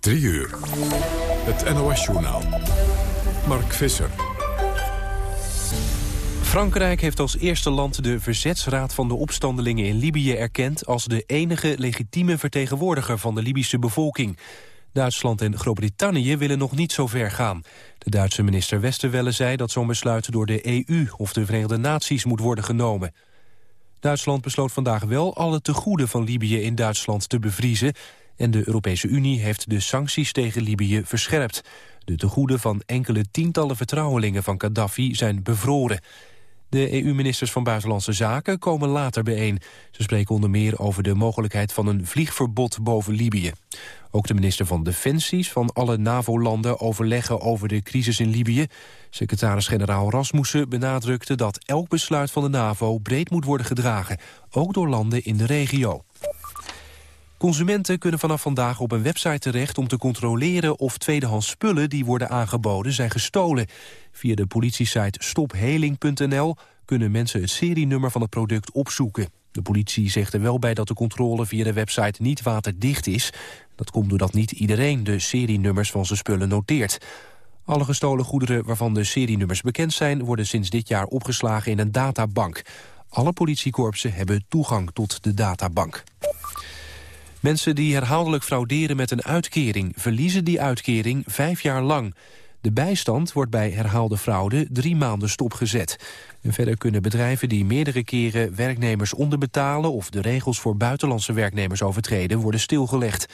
3 uur. Het NOS-journaal. Mark Visser. Frankrijk heeft als eerste land de verzetsraad van de opstandelingen in Libië erkend... als de enige legitieme vertegenwoordiger van de Libische bevolking. Duitsland en Groot-Brittannië willen nog niet zo ver gaan. De Duitse minister Westerwelle zei dat zo'n besluit door de EU... of de Verenigde Naties moet worden genomen. Duitsland besloot vandaag wel alle tegoeden van Libië in Duitsland te bevriezen... en de Europese Unie heeft de sancties tegen Libië verscherpt. De tegoeden van enkele tientallen vertrouwelingen van Gaddafi zijn bevroren. De EU-ministers van Buitenlandse Zaken komen later bijeen. Ze spreken onder meer over de mogelijkheid van een vliegverbod boven Libië. Ook de minister van Defensies van alle NAVO-landen overleggen over de crisis in Libië. Secretaris-generaal Rasmussen benadrukte dat elk besluit van de NAVO breed moet worden gedragen, ook door landen in de regio. Consumenten kunnen vanaf vandaag op een website terecht om te controleren of tweedehands spullen die worden aangeboden zijn gestolen. Via de politiesite stopheling.nl kunnen mensen het serienummer van het product opzoeken. De politie zegt er wel bij dat de controle via de website niet waterdicht is. Dat komt doordat niet iedereen de serienummers van zijn spullen noteert. Alle gestolen goederen waarvan de serienummers bekend zijn... worden sinds dit jaar opgeslagen in een databank. Alle politiekorpsen hebben toegang tot de databank. Mensen die herhaaldelijk frauderen met een uitkering... verliezen die uitkering vijf jaar lang. De bijstand wordt bij herhaalde fraude drie maanden stopgezet. En verder kunnen bedrijven die meerdere keren werknemers onderbetalen... of de regels voor buitenlandse werknemers overtreden worden stilgelegd.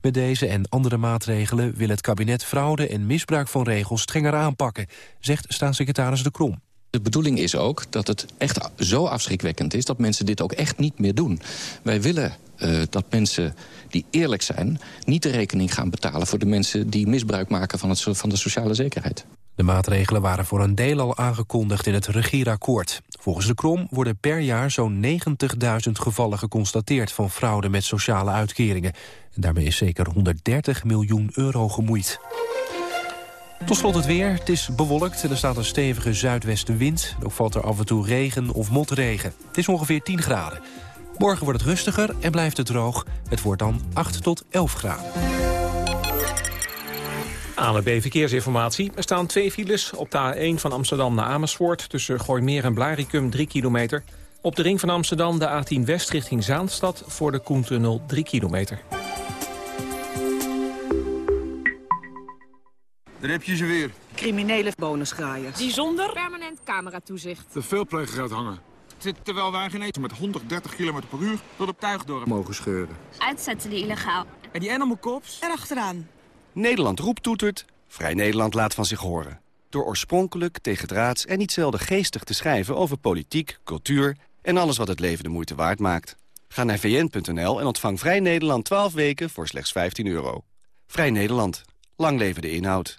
Met deze en andere maatregelen wil het kabinet fraude en misbruik van regels strenger aanpakken, zegt staatssecretaris De Krom. De bedoeling is ook dat het echt zo afschrikwekkend is... dat mensen dit ook echt niet meer doen. Wij willen uh, dat mensen die eerlijk zijn... niet de rekening gaan betalen voor de mensen die misbruik maken van, het, van de sociale zekerheid. De maatregelen waren voor een deel al aangekondigd in het regeerakkoord. Volgens de Krom worden per jaar zo'n 90.000 gevallen geconstateerd... van fraude met sociale uitkeringen. En daarmee is zeker 130 miljoen euro gemoeid. Tot slot het weer. Het is bewolkt en er staat een stevige zuidwestenwind. Ook valt er af en toe regen of motregen. Het is ongeveer 10 graden. Morgen wordt het rustiger en blijft het droog. Het wordt dan 8 tot 11 graden. ANB Verkeersinformatie. Er staan twee files op de A1 van Amsterdam naar Amersfoort... tussen Gooimeer en Blaricum 3 kilometer. Op de ring van Amsterdam de A10 West richting Zaanstad... voor de Koentunnel 3 kilometer. Daar heb je ze weer. Criminele bonusgraaiers. Die zonder permanent cameratoezicht. De veelpleger gaat hangen. Terwijl wij geen eten met 130 km per uur tot op Tuigdorp mogen scheuren. Uitzetten die illegaal. En die animal cops? Erachteraan. Nederland roept toetert, Vrij Nederland laat van zich horen. Door oorspronkelijk, tegendraads en niet zelden geestig te schrijven over politiek, cultuur en alles wat het leven de moeite waard maakt. Ga naar vn.nl en ontvang Vrij Nederland 12 weken voor slechts 15 euro. Vrij Nederland. Lang leven de inhoud.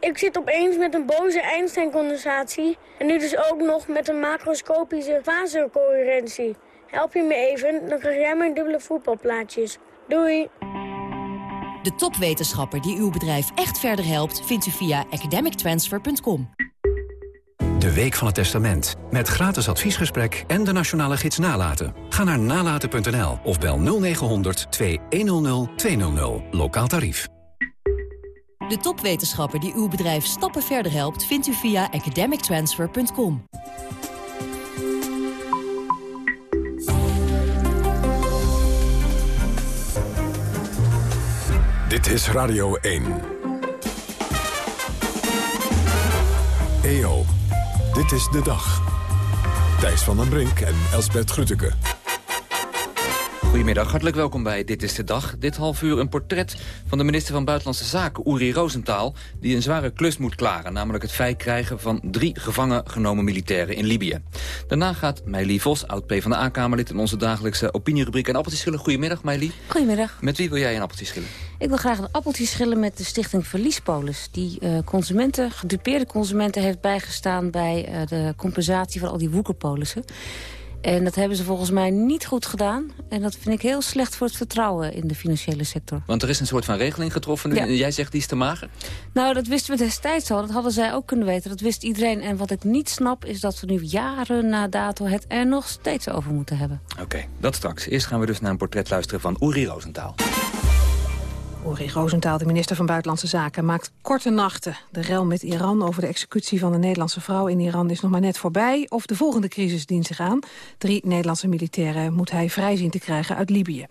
Ik zit opeens met een boze Einstein-condensatie... en nu dus ook nog met een macroscopische fasecoherentie. Help je me even, dan krijg jij mijn dubbele voetbalplaatjes. Doei! De topwetenschapper die uw bedrijf echt verder helpt... vindt u via academictransfer.com. De Week van het Testament. Met gratis adviesgesprek en de nationale gids Nalaten. Ga naar nalaten.nl of bel 0900 2100 200. Lokaal tarief. De topwetenschapper die uw bedrijf stappen verder helpt... vindt u via academictransfer.com. Dit is Radio 1. EO, dit is de dag. Thijs van den Brink en Elsbert Grütke. Goedemiddag, hartelijk welkom bij Dit is de Dag. Dit half uur een portret van de minister van Buitenlandse Zaken, Uri Rosenthal... die een zware klus moet klaren, namelijk het feit krijgen van drie gevangen genomen militairen in Libië. Daarna gaat Meili Vos, oud van de A-Kamerlid... in onze dagelijkse opinierubriek en appeltjes schillen. Goedemiddag, Meili. Goedemiddag. Met wie wil jij een appeltje schillen? Ik wil graag een appeltje schillen met de stichting Verliespolis... die uh, consumenten, gedupeerde consumenten heeft bijgestaan... bij uh, de compensatie van al die woekerpolissen. En dat hebben ze volgens mij niet goed gedaan. En dat vind ik heel slecht voor het vertrouwen in de financiële sector. Want er is een soort van regeling getroffen nu. En jij zegt die is te mager? Nou, dat wisten we destijds al. Dat hadden zij ook kunnen weten. Dat wist iedereen. En wat ik niet snap is dat we nu jaren na dato het er nog steeds over moeten hebben. Oké, dat straks. Eerst gaan we dus naar een portret luisteren van Uri Rosenthal. Uri Rosenthal, de minister van Buitenlandse Zaken, maakt korte nachten. De rel met Iran over de executie van de Nederlandse vrouw in Iran is nog maar net voorbij. Of de volgende crisis dient zich aan. Drie Nederlandse militairen moet hij vrij zien te krijgen uit Libië.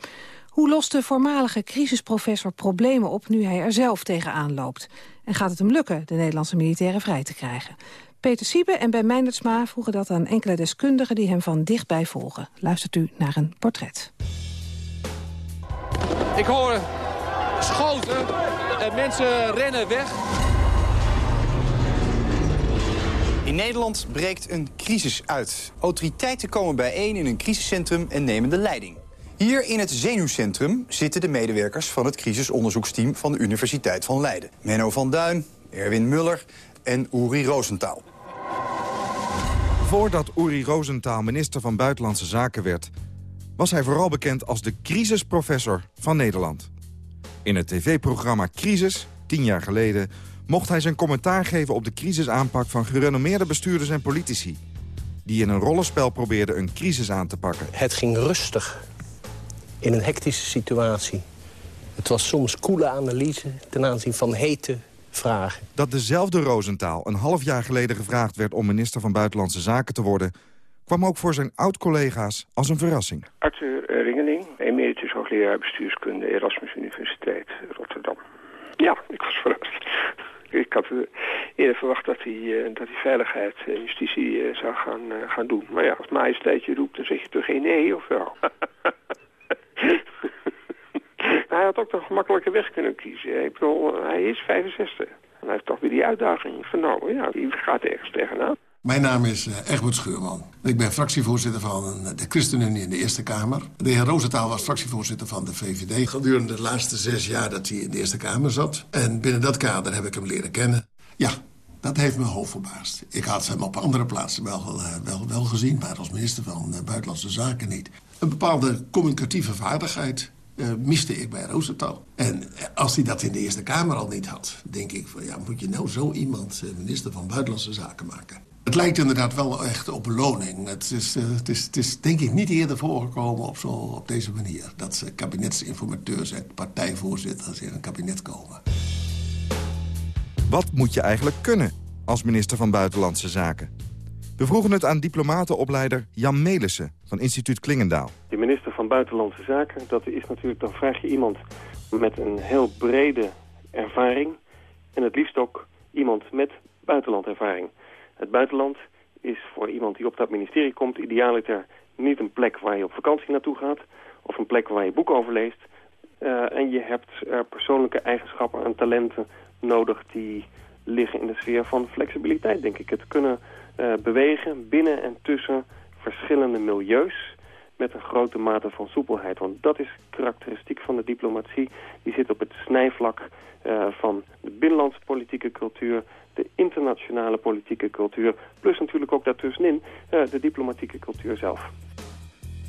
Hoe lost de voormalige crisisprofessor problemen op nu hij er zelf tegenaan loopt? En gaat het hem lukken de Nederlandse militairen vrij te krijgen? Peter Siebe en Ben Meindertsma vroegen dat aan enkele deskundigen die hem van dichtbij volgen. Luistert u naar een portret. Ik hoor schoten en mensen rennen weg. In Nederland breekt een crisis uit. Autoriteiten komen bijeen in een crisiscentrum en nemen de leiding. Hier in het zenuwcentrum zitten de medewerkers van het crisisonderzoeksteam van de Universiteit van Leiden. Menno van Duin, Erwin Muller en Uri Rosenthal. Voordat Uri Rosenthal minister van Buitenlandse Zaken werd... was hij vooral bekend als de crisisprofessor van Nederland. In het tv-programma Crisis, tien jaar geleden... mocht hij zijn commentaar geven op de crisisaanpak van gerenommeerde bestuurders en politici... die in een rollenspel probeerden een crisis aan te pakken. Het ging rustig in een hectische situatie. Het was soms koele analyse ten aanzien van hete vragen. Dat dezelfde Rosenthal een half jaar geleden gevraagd werd... om minister van Buitenlandse Zaken te worden... kwam ook voor zijn oud-collega's als een verrassing. Arthur Ringeling, emeritus hoogleraar bestuurskunde... Erasmus Universiteit Rotterdam. Ja, ik was verrast. Ik had eerder verwacht dat hij, dat hij veiligheid en justitie zou gaan, gaan doen. Maar ja, als majesteit je roept, dan zeg je toch geen nee, of wel? hij had ook nog gemakkelijke weg kunnen kiezen. Hij is 65. En hij heeft toch weer die uitdaging vernomen. Ja, die gaat ergens tegenaan. Mijn naam is Egbert Schuurman. Ik ben fractievoorzitter van de ChristenUnie in de Eerste Kamer. De heer Roosentaal was fractievoorzitter van de VVD... gedurende de laatste zes jaar dat hij in de Eerste Kamer zat. En binnen dat kader heb ik hem leren kennen. Ja, dat heeft me hoofd verbaasd. Ik had hem op andere plaatsen wel, wel, wel gezien... maar als minister van Buitenlandse Zaken niet. Een bepaalde communicatieve vaardigheid... Miste ik bij Rosenthal. En als hij dat in de Eerste Kamer al niet had... denk ik van ja, moet je nou zo iemand minister van Buitenlandse Zaken maken? Het lijkt inderdaad wel echt op beloning. Het is, uh, het is, het is denk ik niet eerder voorgekomen op, zo, op deze manier. Dat ze kabinetsinformateurs en partijvoorzitters in een kabinet komen. Wat moet je eigenlijk kunnen als minister van Buitenlandse Zaken? We vroegen het aan diplomatenopleider Jan Melissen van instituut Klingendaal. De minister van Buitenlandse Zaken, dat is natuurlijk, dan vraag je iemand met een heel brede ervaring. En het liefst ook iemand met buitenlandervaring. Het buitenland is voor iemand die op dat ministerie komt idealiter niet een plek waar je op vakantie naartoe gaat. Of een plek waar je boek over leest. Uh, en je hebt uh, persoonlijke eigenschappen en talenten nodig die liggen in de sfeer van flexibiliteit, denk ik. Het kunnen uh, bewegen binnen en tussen verschillende milieus met een grote mate van soepelheid. Want dat is karakteristiek van de diplomatie. Die zit op het snijvlak uh, van de binnenlandse politieke cultuur, de internationale politieke cultuur, plus natuurlijk ook daartussenin uh, de diplomatieke cultuur zelf.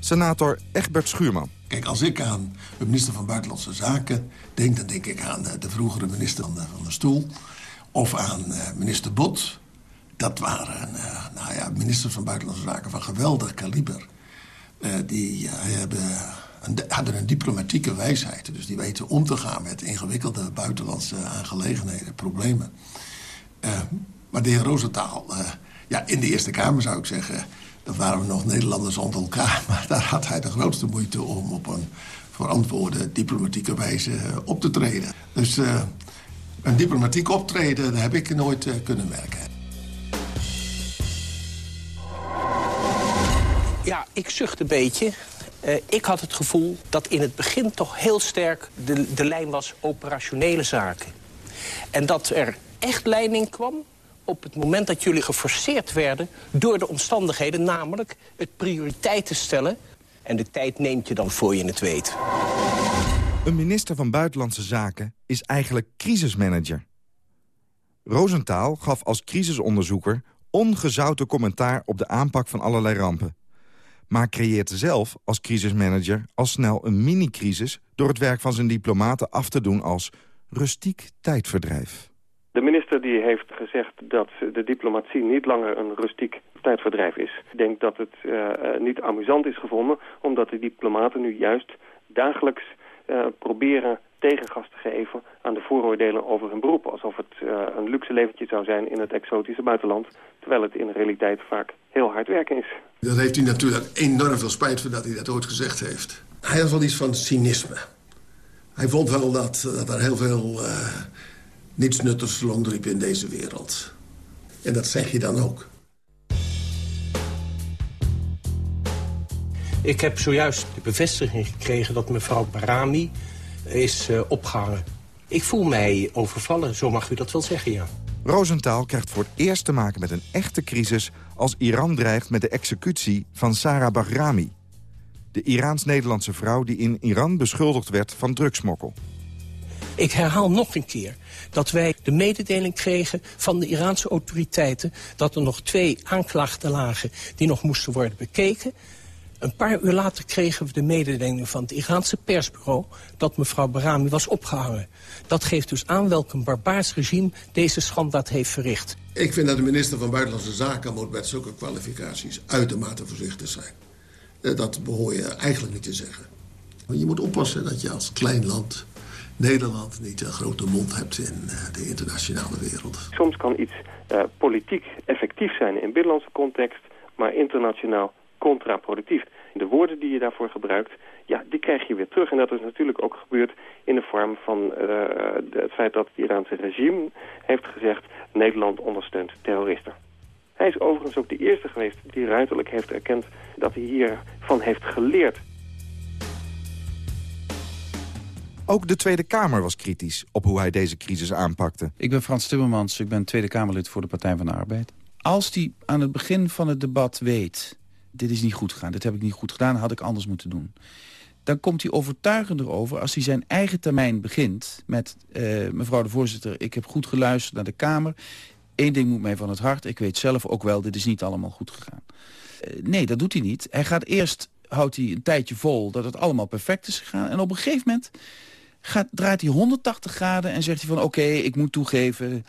Senator Egbert Schuurman. Kijk, als ik aan de minister van Buitenlandse Zaken denk... dan denk ik aan de vroegere minister van de, van de Stoel of aan minister Bot dat waren nou ja, ministers van Buitenlandse Zaken van geweldig kaliber. Uh, die uh, hebben hadden een diplomatieke wijsheid. Dus die weten om te gaan met ingewikkelde buitenlandse aangelegenheden, problemen. maar de heer Rosenthal, ja, in de Eerste Kamer zou ik zeggen... dat waren we nog Nederlanders onder elkaar. Maar daar had hij de grootste moeite om op een verantwoorde diplomatieke wijze op te treden. Dus een diplomatiek optreden, daar heb ik nooit kunnen werken. Ja, ik zucht een beetje. Uh, ik had het gevoel dat in het begin toch heel sterk de, de lijn was operationele zaken. En dat er echt leiding kwam op het moment dat jullie geforceerd werden... door de omstandigheden, namelijk het prioriteit te stellen... en de tijd neemt je dan voor je het weet. Een minister van Buitenlandse Zaken is eigenlijk crisismanager. Rosenthal gaf als crisisonderzoeker ongezouten commentaar op de aanpak van allerlei rampen. Maar creëert zelf als crisismanager al snel een mini-crisis... door het werk van zijn diplomaten af te doen als rustiek tijdverdrijf. De minister die heeft gezegd dat de diplomatie niet langer een rustiek tijdverdrijf is. Ik denk dat het uh, niet amusant is gevonden, omdat de diplomaten nu juist dagelijks uh, proberen tegengas te geven aan de vooroordelen over hun beroep. Alsof het uh, een luxe leventje zou zijn in het exotische buitenland, terwijl het in de realiteit vaak heel hard werken is. Daar heeft hij natuurlijk enorm veel spijt van dat hij dat ooit gezegd heeft. Hij had wel iets van cynisme. Hij vond wel dat, dat er heel veel uh, niets nuttigs rondliep in deze wereld. En dat zeg je dan ook. Ik heb zojuist de bevestiging gekregen dat mevrouw Barami is uh, opgehangen. Ik voel mij overvallen, zo mag u dat wel zeggen, ja. Rosenthal krijgt voor het eerst te maken met een echte crisis... als Iran dreigt met de executie van Sarah Bahrami. De Iraans-Nederlandse vrouw die in Iran beschuldigd werd van drugsmokkel. Ik herhaal nog een keer dat wij de mededeling kregen van de Iraanse autoriteiten... dat er nog twee aanklachten lagen die nog moesten worden bekeken. Een paar uur later kregen we de mededeling van het Iraanse persbureau... dat mevrouw Barami was opgehangen. Dat geeft dus aan welk een barbaars regime deze schandaad heeft verricht. Ik vind dat de minister van Buitenlandse Zaken moet met zulke kwalificaties uitermate voorzichtig zijn. Eh, dat behoor je eigenlijk niet te zeggen. Want je moet oppassen dat je als klein land Nederland niet een grote mond hebt in eh, de internationale wereld. Soms kan iets uh, politiek effectief zijn in binnenlandse context, maar internationaal contraproductief. De woorden die je daarvoor gebruikt, ja, die krijg je weer terug. En dat is natuurlijk ook gebeurd in de vorm van uh, het feit dat het Iraanse regime heeft gezegd... Nederland ondersteunt terroristen. Hij is overigens ook de eerste geweest die ruiterlijk heeft erkend dat hij hiervan heeft geleerd. Ook de Tweede Kamer was kritisch op hoe hij deze crisis aanpakte. Ik ben Frans Timmermans, ik ben Tweede Kamerlid voor de Partij van de Arbeid. Als hij aan het begin van het debat weet... dit is niet goed gegaan, dit heb ik niet goed gedaan, had ik anders moeten doen... dan komt hij overtuigender over als hij zijn eigen termijn begint... met uh, mevrouw de voorzitter, ik heb goed geluisterd naar de Kamer... Eén ding moet mij van het hart, ik weet zelf ook wel, dit is niet allemaal goed gegaan. Uh, nee, dat doet hij niet. Hij gaat eerst, houdt hij een tijdje vol dat het allemaal perfect is gegaan... en op een gegeven moment gaat, draait hij 180 graden en zegt hij van oké, ik moet toegeven.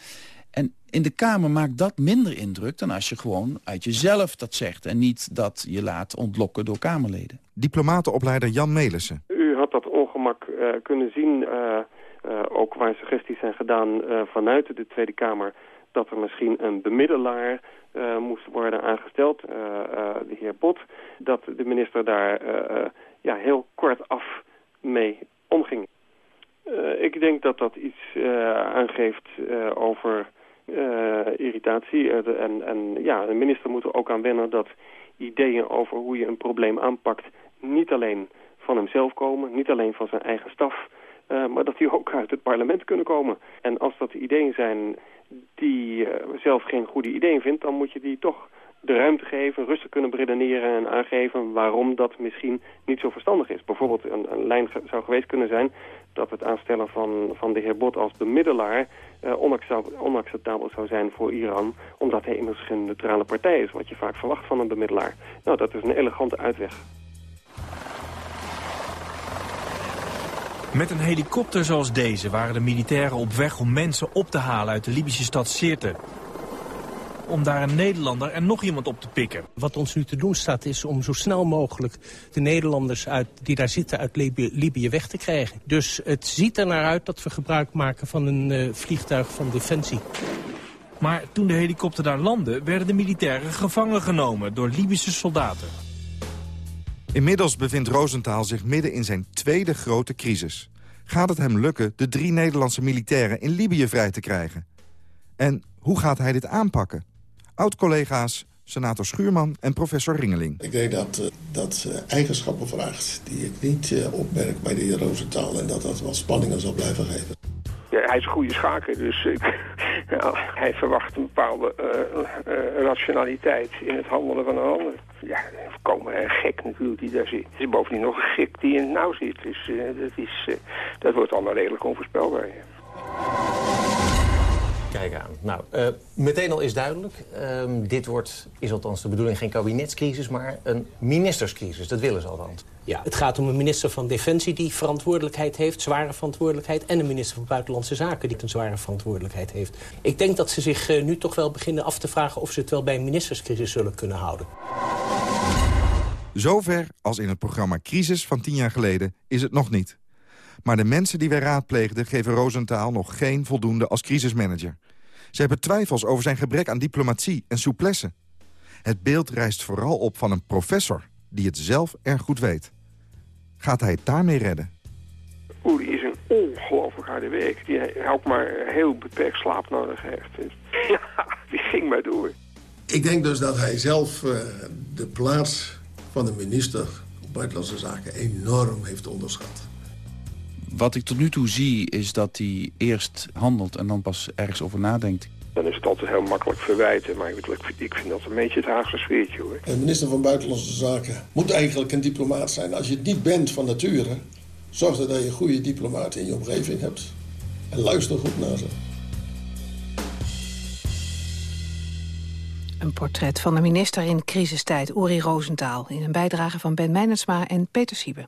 In de Kamer maakt dat minder indruk dan als je gewoon uit jezelf dat zegt... en niet dat je laat ontlokken door Kamerleden. Diplomatenopleider Jan Melissen. U had dat ongemak uh, kunnen zien, uh, uh, ook waar suggesties zijn gedaan vanuit de Tweede Kamer... dat er misschien een bemiddelaar moest worden aangesteld, de heer Bot... dat de minister daar ja, heel kort af mee omging. Uh, ik denk dat dat iets uh, aangeeft uh, over irritatie. en, en ja, de minister moet er ook aan wennen dat ideeën over hoe je een probleem aanpakt... niet alleen van hemzelf komen, niet alleen van zijn eigen staf... maar dat die ook uit het parlement kunnen komen. En als dat ideeën zijn die zelf geen goede ideeën vindt... dan moet je die toch de ruimte geven, rustig kunnen beredeneren en aangeven waarom dat misschien niet zo verstandig is. Bijvoorbeeld een, een lijn zou geweest kunnen zijn dat het aanstellen van, van de heer Bot als bemiddelaar uh, onacceptabel zou zijn voor Iran, omdat hij immers geen neutrale partij is, wat je vaak verwacht van een bemiddelaar. Nou, dat is een elegante uitweg. Met een helikopter zoals deze waren de militairen op weg om mensen op te halen uit de Libische stad Sirte om daar een Nederlander en nog iemand op te pikken. Wat ons nu te doen staat is om zo snel mogelijk de Nederlanders uit, die daar zitten uit Libië, Libië weg te krijgen. Dus het ziet er naar uit dat we gebruik maken van een uh, vliegtuig van Defensie. Maar toen de helikopter daar landde, werden de militairen gevangen genomen door Libische soldaten. Inmiddels bevindt Rosenthal zich midden in zijn tweede grote crisis. Gaat het hem lukken de drie Nederlandse militairen in Libië vrij te krijgen? En hoe gaat hij dit aanpakken? Oud-collega's senator Schuurman en professor Ringeling. Ik denk dat uh, dat uh, eigenschappen vraagt die ik niet uh, opmerk bij de heer Roosentaal... en dat dat wel spanningen zal blijven geven. Ja, hij is een goede schaker, dus ik, ja, hij verwacht een bepaalde rationaliteit in het handelen van een ander. Ja, volkomen gek natuurlijk die daar zit. Het is bovendien nog een gek die in het nauw zit. Dus dat, is, dat wordt allemaal redelijk onvoorspelbaar. Ja. Nou, uh, meteen al is duidelijk. Uh, dit wordt, is althans de bedoeling, geen kabinetscrisis, maar een ministerscrisis. Dat willen ze althans. Ja, het gaat om een minister van Defensie die verantwoordelijkheid heeft, zware verantwoordelijkheid... en een minister van Buitenlandse Zaken die een zware verantwoordelijkheid heeft. Ik denk dat ze zich uh, nu toch wel beginnen af te vragen... of ze het wel bij een ministerscrisis zullen kunnen houden. Zover als in het programma Crisis van tien jaar geleden is het nog niet. Maar de mensen die wij raadpleegden geven Rosenthal nog geen voldoende als crisismanager. Ze hebben twijfels over zijn gebrek aan diplomatie en souplesse. Het beeld rijst vooral op van een professor die het zelf erg goed weet. Gaat hij het daarmee redden? Uri is een ongelooflijk harde werk. Die ook maar heel beperkt slaap nodig heeft. Ja, die ging maar door. Ik denk dus dat hij zelf uh, de plaats van de minister op Buitenlandse Zaken enorm heeft onderschat. Wat ik tot nu toe zie is dat hij eerst handelt en dan pas ergens over nadenkt. Dan is het altijd heel makkelijk verwijten, maar ik, ik vind dat een beetje het Haagse sfeertje hoor. Een minister van Buitenlandse Zaken moet eigenlijk een diplomaat zijn. Als je het niet bent van nature, zorg er dat je een goede diplomaat in je omgeving hebt. En luister goed naar ze. Een portret van de minister in crisistijd, Uri Rosenthal... in een bijdrage van Ben Meinersma en Peter Siebe.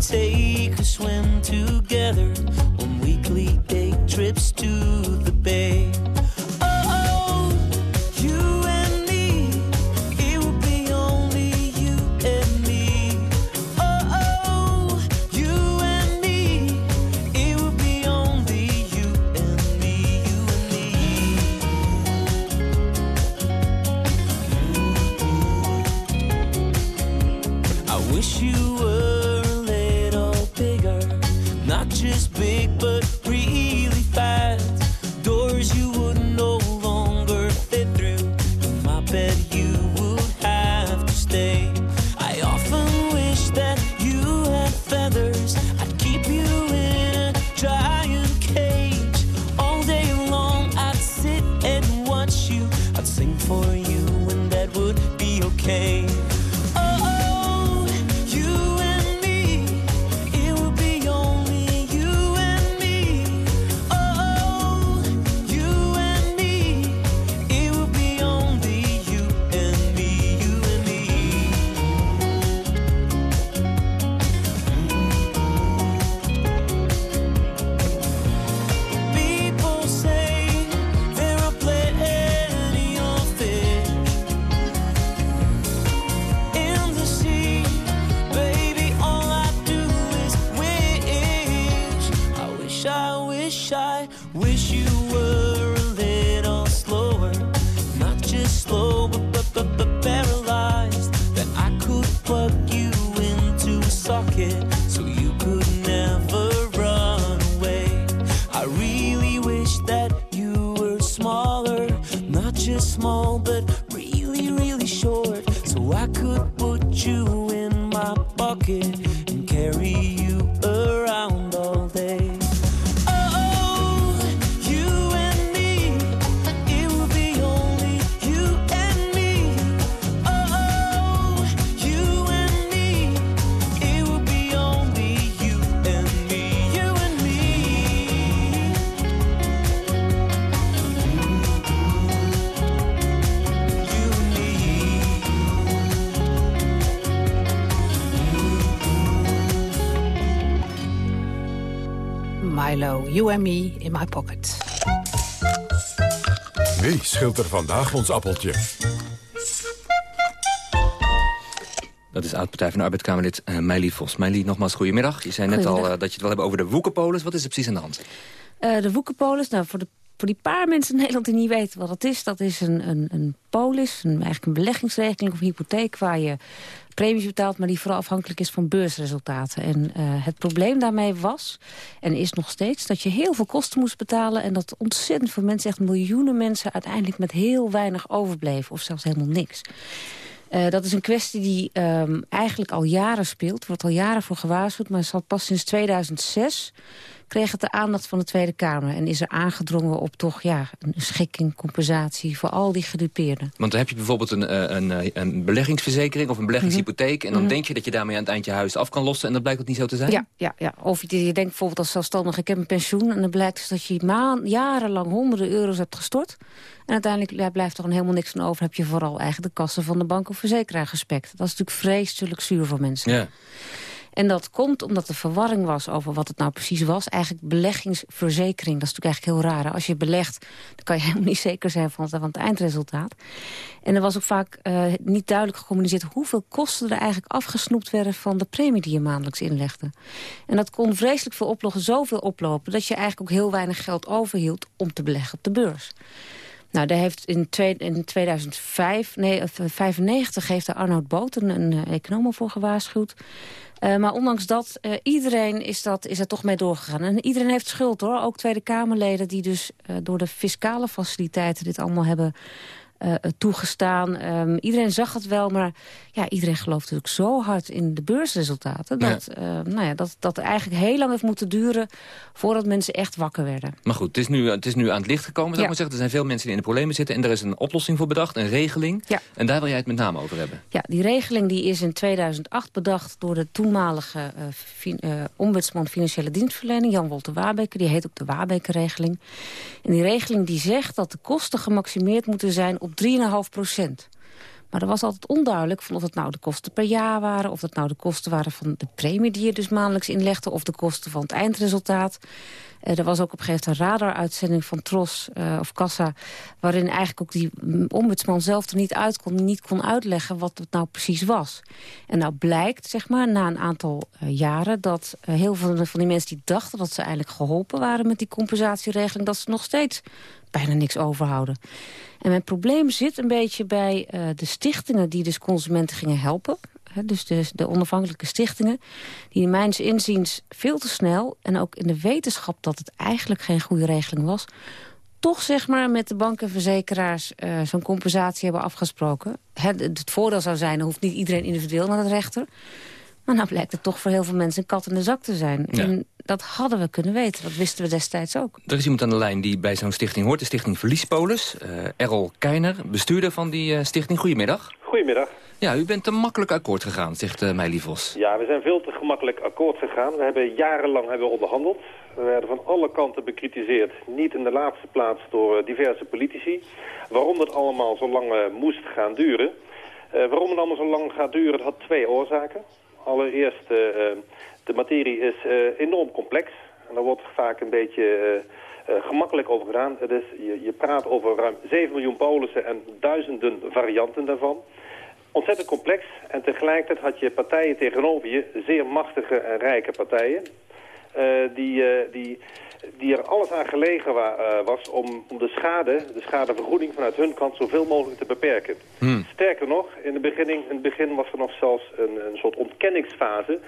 Take a swim together on weekly day trips so you could never run away. I really wish that you were smaller. Not just small, but really, really short. So I could put you in my pocket You and Me in My Pocket. Wie schilt er vandaag ons appeltje? Dat is oud-partij van de Arbeidskamerlid uh, Meili Vos. Meili, nogmaals goedemiddag. Je zei net al eh, dat je het wil hebben over de woekerpolis. Wat is er precies aan de hand? Eh, de Woekerpolis, nou, voor, de, voor die paar mensen in Nederland die niet weten wat het is... dat is een, een, een polis, een, eigenlijk een beleggingsregeling of hypotheek... waar je premies betaalt, maar die vooral afhankelijk is van beursresultaten. En eh, het probleem daarmee was, en is nog steeds... dat je heel veel kosten moest betalen... en dat ontzettend veel mensen, echt miljoenen mensen... uiteindelijk met heel weinig overbleven, of zelfs helemaal niks. Eh, dat is een kwestie die ehm, eigenlijk al jaren speelt. Wordt al jaren voor gewaarschuwd, maar zat pas sinds 2006 kreeg het de aandacht van de Tweede Kamer. En is er aangedrongen op toch ja, een schikking, compensatie voor al die gedupeerden. Want dan heb je bijvoorbeeld een, eh, een, eh, een beleggingsverzekering of een beleggingshypotheek... en dan Mhm. denk je dat je daarmee aan het eind je huis af kan lossen... en dat blijkt dat niet zo te zijn? Ja, ja, ja. Of je, je denkt bijvoorbeeld als zelfstandig, ik heb een pensioen... en dan blijkt dus dat je maan, jarenlang honderden euro's hebt gestort... en uiteindelijk ja, blijft er gewoon helemaal niks van over... heb je vooral eigenlijk de kassen van de bank of verzekeraar gespekt. Dat is natuurlijk vreselijk zuur voor mensen. Ja. En dat komt omdat er verwarring was over wat het nou precies was. Eigenlijk beleggingsverzekering, dat is natuurlijk eigenlijk heel raar. Als je belegt, dan kan je helemaal niet zeker zijn van het, eindresultaat. En er was ook vaak eh, niet duidelijk gecommuniceerd... hoeveel kosten er eigenlijk afgesnoept werden van de premie die je maandelijks inlegde. En dat kon vreselijk veel oplopen, zoveel oplopen... dat je eigenlijk ook heel weinig geld overhield om te beleggen op de beurs. Nou, daar heeft in, twee, in 2005, nee, 95 heeft de Arnoud Boot, een, eh, econoom voor gewaarschuwd. Eh, maar ondanks dat, eh, iedereen is, dat, is er toch mee doorgegaan. En iedereen heeft schuld hoor. Ook Tweede Kamerleden die dus eh, door de fiscale faciliteiten dit allemaal hebben eh, toegestaan. Ehm, iedereen zag het wel, maar ja, iedereen gelooft natuurlijk zo hard in de beursresultaten... dat, eh, nou ja, dat, dat eigenlijk heel lang heeft moeten duren voordat mensen echt wakker werden. Maar goed, het is nu, het is nu aan het licht gekomen, zou ik maar zeggen. Er zijn veel mensen die in de problemen zitten... en er is een oplossing voor bedacht, een regeling. Ja. En daar wil jij het met name over hebben. Ja, die regeling die is in 2008 bedacht door de toenmalige eh, fin- eh, ombudsman financiële dienstverlening, Jan Wolter Wabeker. Die heet ook de Wabeker-regeling. En die regeling die zegt dat de kosten gemaximeerd moeten zijn op 3,5 procent. Maar er was altijd onduidelijk van of het nou de kosten per jaar waren... of dat nou de kosten waren van de premie die je dus maandelijks inlegde... of de kosten van het eindresultaat. Eh, er was ook op een gegeven moment een radaruitzending van Tros eh, of Kassa... waarin eigenlijk ook die ombudsman zelf er niet uit kon, niet kon uitleggen wat het nou precies was. En nou blijkt, zeg maar, na een aantal eh, jaren... dat heel veel van die mensen die dachten dat ze eigenlijk geholpen waren... met die compensatieregeling, dat ze nog steeds bijna niks overhouden. En mijn probleem zit een beetje bij eh, de stichtingen die dus consumenten gingen helpen. Dus de, de onafhankelijke stichtingen, die mijns inziens veel te snel... en ook in de wetenschap dat het eigenlijk geen goede regeling was... toch zeg maar met de banken en verzekeraars eh, zo'n compensatie hebben afgesproken. Het, het voordeel zou zijn, dan hoeft niet iedereen individueel naar de rechter... Maar nou blijkt het toch voor heel veel mensen een kat in de zak te zijn. Ja. En dat hadden we kunnen weten, dat wisten we destijds ook. Er is iemand aan de lijn die bij zo'n stichting hoort, de stichting Verliespolis. eh Errol Keiner, bestuurder van die eh, stichting. Goedemiddag. Goedemiddag. Ja, u bent te makkelijk akkoord gegaan, zegt uh, Meili Vos. Ja, we zijn veel te gemakkelijk akkoord gegaan. We hebben jarenlang hebben we onderhandeld. We werden van alle kanten bekritiseerd. Niet in de laatste plaats door diverse politici. Waarom het allemaal zo lang moest gaan duren. Eh, waarom het allemaal zo lang gaat duren, dat had twee oorzaken. Allereerst, de materie is eh, enorm complex. En daar wordt vaak een beetje eh, eh, gemakkelijk over gedaan. Het is, je, je praat over ruim 7 miljoen polissen en duizenden varianten daarvan ontzettend complex. En tegelijkertijd had je partijen tegenover je, zeer machtige en rijke partijen, die, die, die er alles aan gelegen wa- was om, om de schade, de schadevergoeding vanuit hun kant zoveel mogelijk te beperken. Sterker nog, in, de beginning, in het begin was er nog zelfs een, een soort ontkenningsfase,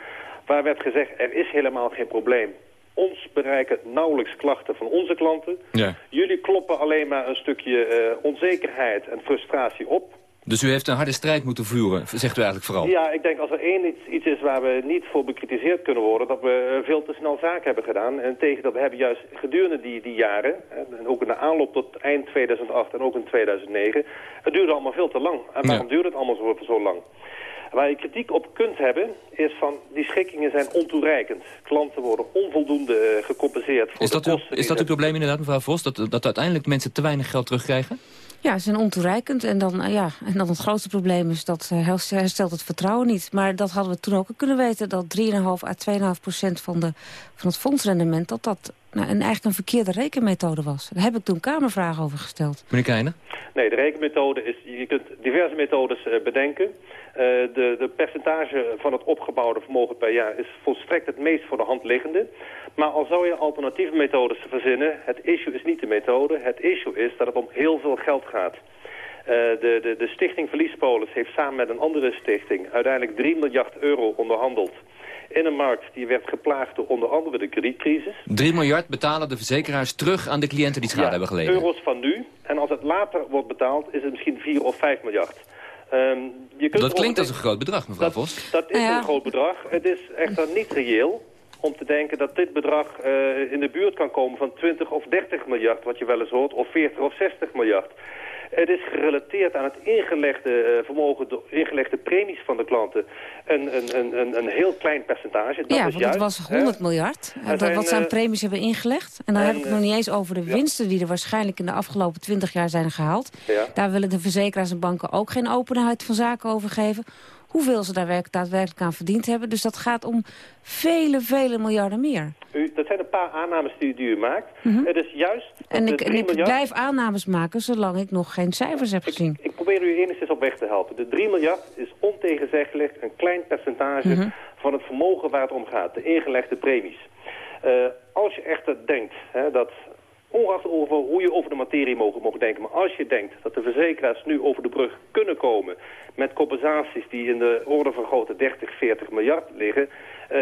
waar werd gezegd, er is helemaal geen probleem. Ons bereiken nauwelijks klachten van onze klanten. Ja. Jullie kloppen alleen maar een stukje eh, onzekerheid en frustratie op. Dus u heeft een harde strijd moeten voeren, zegt u eigenlijk vooral. Ja, ik denk als er één iets, iets is waar we niet voor bekritiseerd kunnen worden... dat we eh, veel te snel zaken hebben gedaan. En tegen dat we hebben juist gedurende die, die jaren... hè, en ook in de aanloop tot eind 2008 en ook in 2009... het duurde allemaal veel te lang. En waarom duurde het allemaal zo, zo lang? Waar je kritiek op kunt hebben, is van die schikkingen zijn ontoereikend. Klanten worden onvoldoende eh, gecompenseerd voor Is de dat, uw, kosten. is dat uw probleem inderdaad, mevrouw Vos? Dat, dat uiteindelijk mensen te weinig geld terugkrijgen? Ja, ze zijn ontoereikend. En dan, eh, ja, en dan het grootste probleem is dat eh, herst- herstelt het vertrouwen niet. Maar dat hadden we toen ook kunnen weten. Dat 3,5 à 2,5 procent van, de, van het fondsrendement... dat dat nou, een, eigenlijk een verkeerde rekenmethode was. Daar heb ik toen Kamervragen over gesteld. Meneer Keijnen? Nee, de rekenmethode is, je kunt diverse methodes bedenken. Eh, de, de percentage van het opgebouwde vermogen per jaar is volstrekt het meest voor de hand liggende. Maar al zou je alternatieve methodes verzinnen, het issue is niet de methode. Het issue is dat het om heel veel geld gaat. Eh, de, de, de stichting Verliespolis heeft samen met een andere stichting uiteindelijk 3 miljard euro onderhandeld. In een markt die werd geplaagd door onder andere de kredietcrisis. 3 miljard betalen de verzekeraars terug aan de cliënten die schade hebben geleden. euro's van nu. En als het later wordt betaald, is het misschien 4 of 5 miljard. Ehm, je kunt Dat klinkt als een groot bedrag, mevrouw Vos. dat is een groot bedrag. Het is echter niet reëel om te denken dat dit bedrag eh, in de buurt kan komen van 20 of 30 miljard, wat je wel eens hoort, of 40 of 60 miljard. Het is gerelateerd aan het ingelegde eh, vermogen, de ingelegde premies van de klanten. Een, een, een, een, heel klein percentage. Dat ja, is want juist, het was hè. 100 miljard. Dat, zijn, wat ze aan eh, premies hebben ingelegd. En dan en, heb ik het nog eh, niet eens over de winsten... die er waarschijnlijk in de afgelopen 20 jaar zijn gehaald. Ja. Daar willen de verzekeraars en banken ook geen openheid van zaken over geven. Hoeveel ze daar werk- daadwerkelijk aan verdiend hebben. Dus dat gaat om vele, vele miljarden meer. U, dat zijn een paar aannames die, die u maakt. Mhm. Het is juist En ik, en 3 ik blijf aannames maken zolang ik nog geen cijfers heb gezien. Ik probeer u enigszins op weg te helpen. De 3 miljard is ontegenzeggelijk een klein percentage Mhm. van het vermogen waar het om gaat. De ingelegde premies. Eh, als je echter denkt hè, dat, ongeacht over hoe je over de materie mogen, mogen denken, maar als je denkt dat de verzekeraars nu over de brug kunnen komen met compensaties die in de orde van grootte 30, 40 miljard liggen,